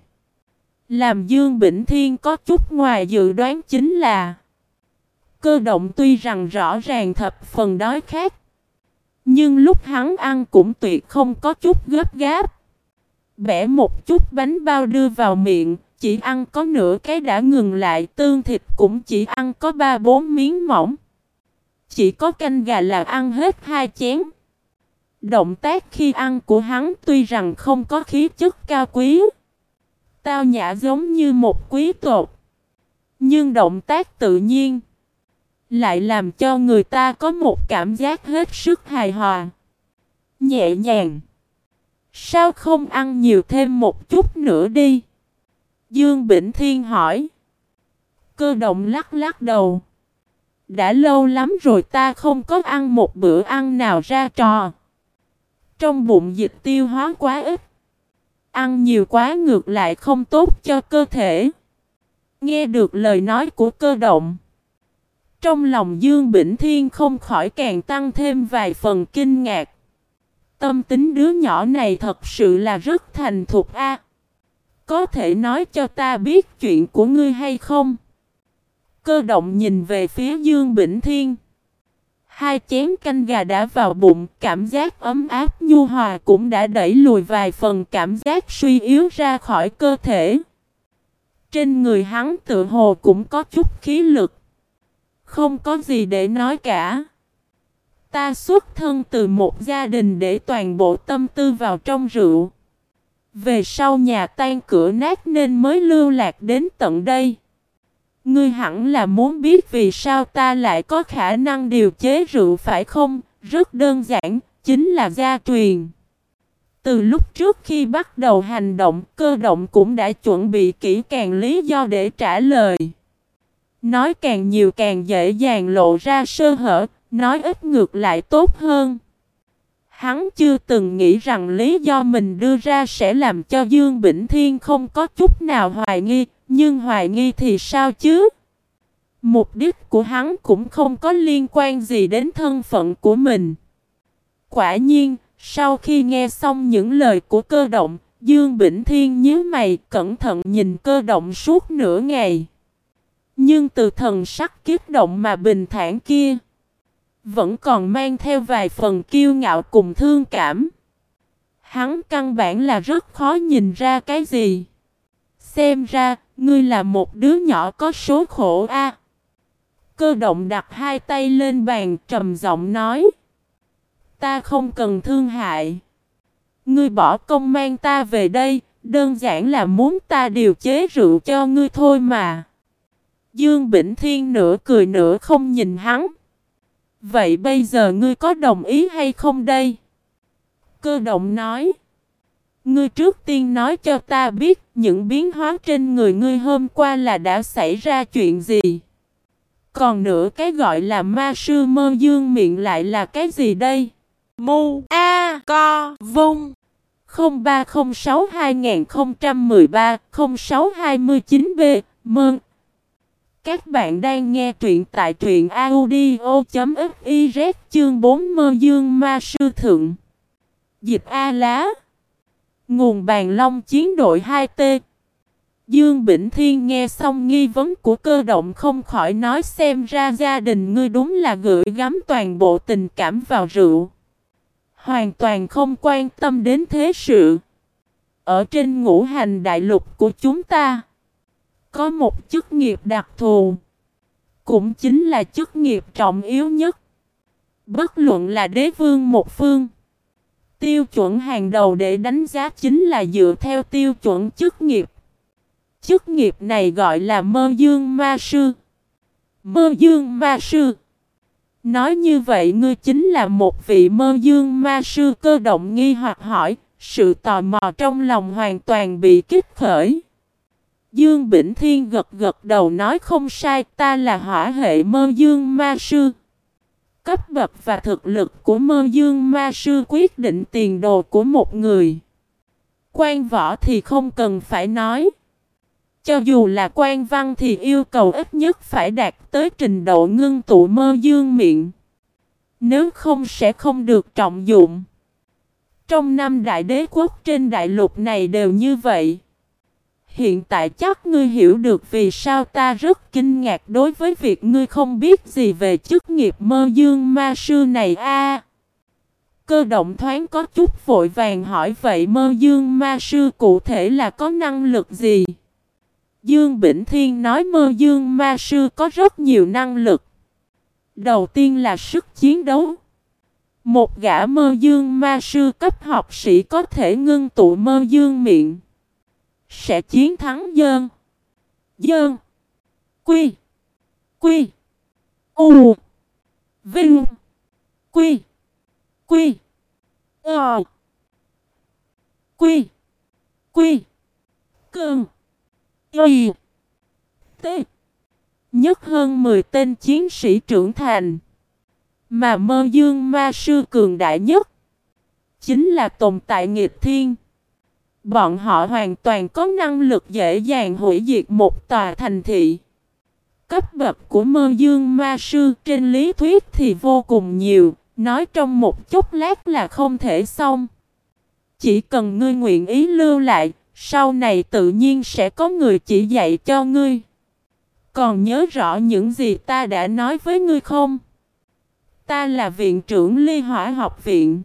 Làm Dương Bỉnh Thiên có chút ngoài dự đoán chính là, Cơ động tuy rằng rõ ràng thập phần đói khát, Nhưng lúc hắn ăn cũng tuyệt không có chút gấp gáp Bẻ một chút bánh bao đưa vào miệng chỉ ăn có nửa cái đã ngừng lại, Tương thịt cũng chỉ ăn có ba bốn miếng mỏng. Chỉ có canh gà là ăn hết hai chén. Động tác khi ăn của hắn tuy rằng không có khí chất cao quý, Tao nhã giống như một quý tộc, Nhưng động tác tự nhiên Lại làm cho người ta có một cảm giác hết sức hài hòa, Nhẹ nhàng. Sao không ăn nhiều thêm một chút nữa đi? Dương Bỉnh Thiên hỏi Cơ động lắc lắc đầu Đã lâu lắm rồi ta không có ăn một bữa ăn nào ra trò trong bụng dịch tiêu hóa quá ít. Ăn nhiều quá ngược lại không tốt cho cơ thể. Nghe được lời nói của cơ động. Trong lòng Dương Bỉnh Thiên không khỏi càng tăng thêm vài phần kinh ngạc. Tâm tính đứa nhỏ này thật sự là rất thành thục a có thể nói cho ta biết chuyện của ngươi hay không? Cơ động nhìn về phía Dương Bỉnh Thiên. Hai chén canh gà đã vào bụng, cảm giác ấm áp nhu hòa cũng đã đẩy lùi vài phần cảm giác suy yếu ra khỏi cơ thể. Trên người hắn tự hồ cũng có chút khí lực. Không có gì để nói cả. Ta xuất thân từ một gia đình để toàn bộ tâm tư vào trong rượu. Về sau nhà tan cửa nát nên mới lưu lạc đến tận đây. Ngươi hẳn là muốn biết vì sao ta lại có khả năng điều chế rượu phải không? Rất đơn giản, chính là gia truyền. Từ lúc trước khi bắt đầu hành động, cơ động cũng đã chuẩn bị kỹ càng lý do để trả lời. Nói càng nhiều càng dễ dàng lộ ra sơ hở, nói ít ngược lại tốt hơn. Hắn chưa từng nghĩ rằng lý do mình đưa ra sẽ làm cho Dương Bỉnh Thiên không có chút nào hoài nghi, nhưng hoài nghi thì sao chứ? Mục đích của hắn cũng không có liên quan gì đến thân phận của mình. Quả nhiên, sau khi nghe xong những lời của cơ động, Dương Bỉnh Thiên nhíu mày cẩn thận nhìn cơ động suốt nửa ngày. Nhưng từ thần sắc kiếp động mà bình thản kia, vẫn còn mang theo vài phần kiêu ngạo cùng thương cảm. Hắn căn bản là rất khó nhìn ra cái gì. Xem ra, ngươi là một đứa nhỏ có số khổ a. Cơ động đặt hai tay lên bàn trầm giọng nói. Ta không cần thương hại. Ngươi bỏ công mang ta về đây, đơn giản là muốn ta điều chế rượu cho ngươi thôi mà. Dương Bỉnh Thiên nửa cười nửa không nhìn hắn. Vậy bây giờ ngươi có đồng ý hay không đây? Cơ động nói. Ngươi trước tiên nói cho ta biết những biến hóa trên người ngươi hôm qua là đã xảy ra chuyện gì. Còn nữa cái gọi là ma sư mơ dương miệng lại là cái gì đây? Mu A Co Vung 0306 2013 0629 B Mơn các bạn đang nghe truyện tại truyện audio.fiz chương 4 mơ dương ma sư thượng Dịch A Lá Nguồn bàn long chiến đội 2T Dương Bỉnh Thiên nghe xong nghi vấn của cơ động không khỏi nói xem ra gia đình ngươi đúng là gửi gắm toàn bộ tình cảm vào rượu. Hoàn toàn không quan tâm đến thế sự. Ở trên ngũ hành đại lục của chúng ta, có một chức nghiệp đặc thù. Cũng chính là chức nghiệp trọng yếu nhất. Bất luận là đế vương một phương. Tiêu chuẩn hàng đầu để đánh giá chính là dựa theo tiêu chuẩn chức nghiệp. Chức nghiệp này gọi là mơ dương ma sư. Mơ dương ma sư. Nói như vậy ngươi chính là một vị mơ dương ma sư cơ động nghi hoặc hỏi, sự tò mò trong lòng hoàn toàn bị kích khởi. Dương Bỉnh Thiên gật gật đầu nói không sai, ta là hỏa hệ mơ dương ma sư. Cấp bậc và thực lực của mơ dương ma sư quyết định tiền đồ của một người. Quan võ thì không cần phải nói. Cho dù là quan văn thì yêu cầu ít nhất phải đạt tới trình độ ngưng tụ mơ dương miệng. Nếu không sẽ không được trọng dụng. Trong năm đại đế quốc trên đại lục này đều như vậy. Hiện tại chắc ngươi hiểu được vì sao ta rất kinh ngạc đối với việc ngươi không biết gì về chức nghiệp mơ dương ma sư này a. cơ động thoáng có chút vội vàng hỏi, vậy mơ dương ma sư cụ thể là có năng lực gì? Dương Bỉnh Thiên nói, mơ dương ma sư có rất nhiều năng lực. Đầu tiên là sức chiến đấu. Một gã mơ dương ma sư cấp học sĩ có thể ngưng tụ mơ dương miệng. Sẽ chiến thắng dơn. Dơn. Quy. Quy. U. Vinh. Quy. Quy. Ờ. Quy. Quy. Cơn. Y. Ờ. T. Nhất hơn 10 tên chiến sĩ trưởng thành. Mà mơ dương ma sư cường đại nhất. Chính là tồn tại nghịch thiên. Bọn họ hoàn toàn có năng lực dễ dàng hủy diệt một tòa thành thị. Cấp bậc của mơ dương ma sư trên lý thuyết thì vô cùng nhiều, nói trong một chút lát là không thể xong. Chỉ cần ngươi nguyện ý lưu lại, sau này tự nhiên sẽ có người chỉ dạy cho ngươi. Còn nhớ rõ những gì ta đã nói với ngươi không? Ta là viện trưởng Ly Hỏa học viện.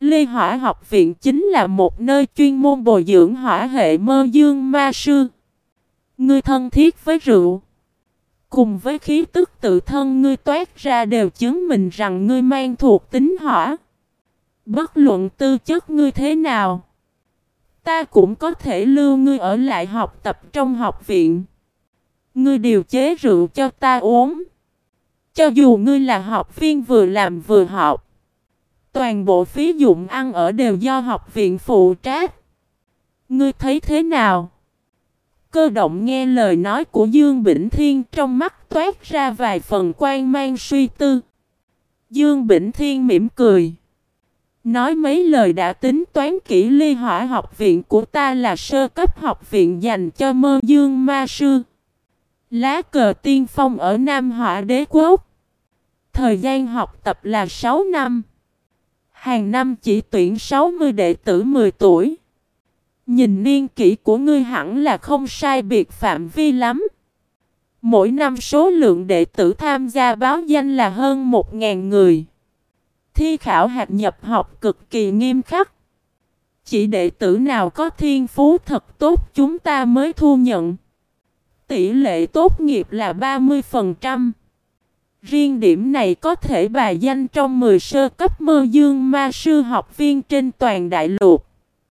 Lê Hỏa học viện chính là một nơi chuyên môn bồi dưỡng hỏa hệ mơ dương ma sư. Ngươi thân thiết với rượu. Cùng với khí tức tự thân ngươi toát ra đều chứng minh rằng ngươi mang thuộc tính hỏa. Bất luận tư chất ngươi thế nào, Ta cũng có thể lưu ngươi ở lại học tập trong học viện. Ngươi điều chế rượu cho ta uống. Cho dù ngươi là học viên vừa làm vừa học. Toàn bộ phí dụng ăn ở đều do học viện phụ trách. Ngươi thấy thế nào? Cơ động nghe lời nói của Dương Bỉnh Thiên trong mắt toát ra vài phần quan mang suy tư. Dương Bỉnh Thiên mỉm cười. Nói mấy lời đã tính toán kỹ ly hỏa học viện của ta là sơ cấp học viện dành cho mơ dương ma sư. Lá cờ tiên phong ở Nam Hỏa Đế Quốc. Thời gian học tập là 6 năm. Hàng năm chỉ tuyển 60 đệ tử 10 tuổi. Nhìn niên kỷ của ngươi hẳn là không sai biệt phạm vi lắm. Mỗi năm số lượng đệ tử tham gia báo danh là hơn 1.000 người. Thi khảo hạt nhập học cực kỳ nghiêm khắc. Chỉ đệ tử nào có thiên phú thật tốt chúng ta mới thu nhận. Tỷ lệ tốt nghiệp là 30%. Riêng điểm này có thể bài danh trong 10 sơ cấp mơ dương ma sư học viên trên toàn đại lục.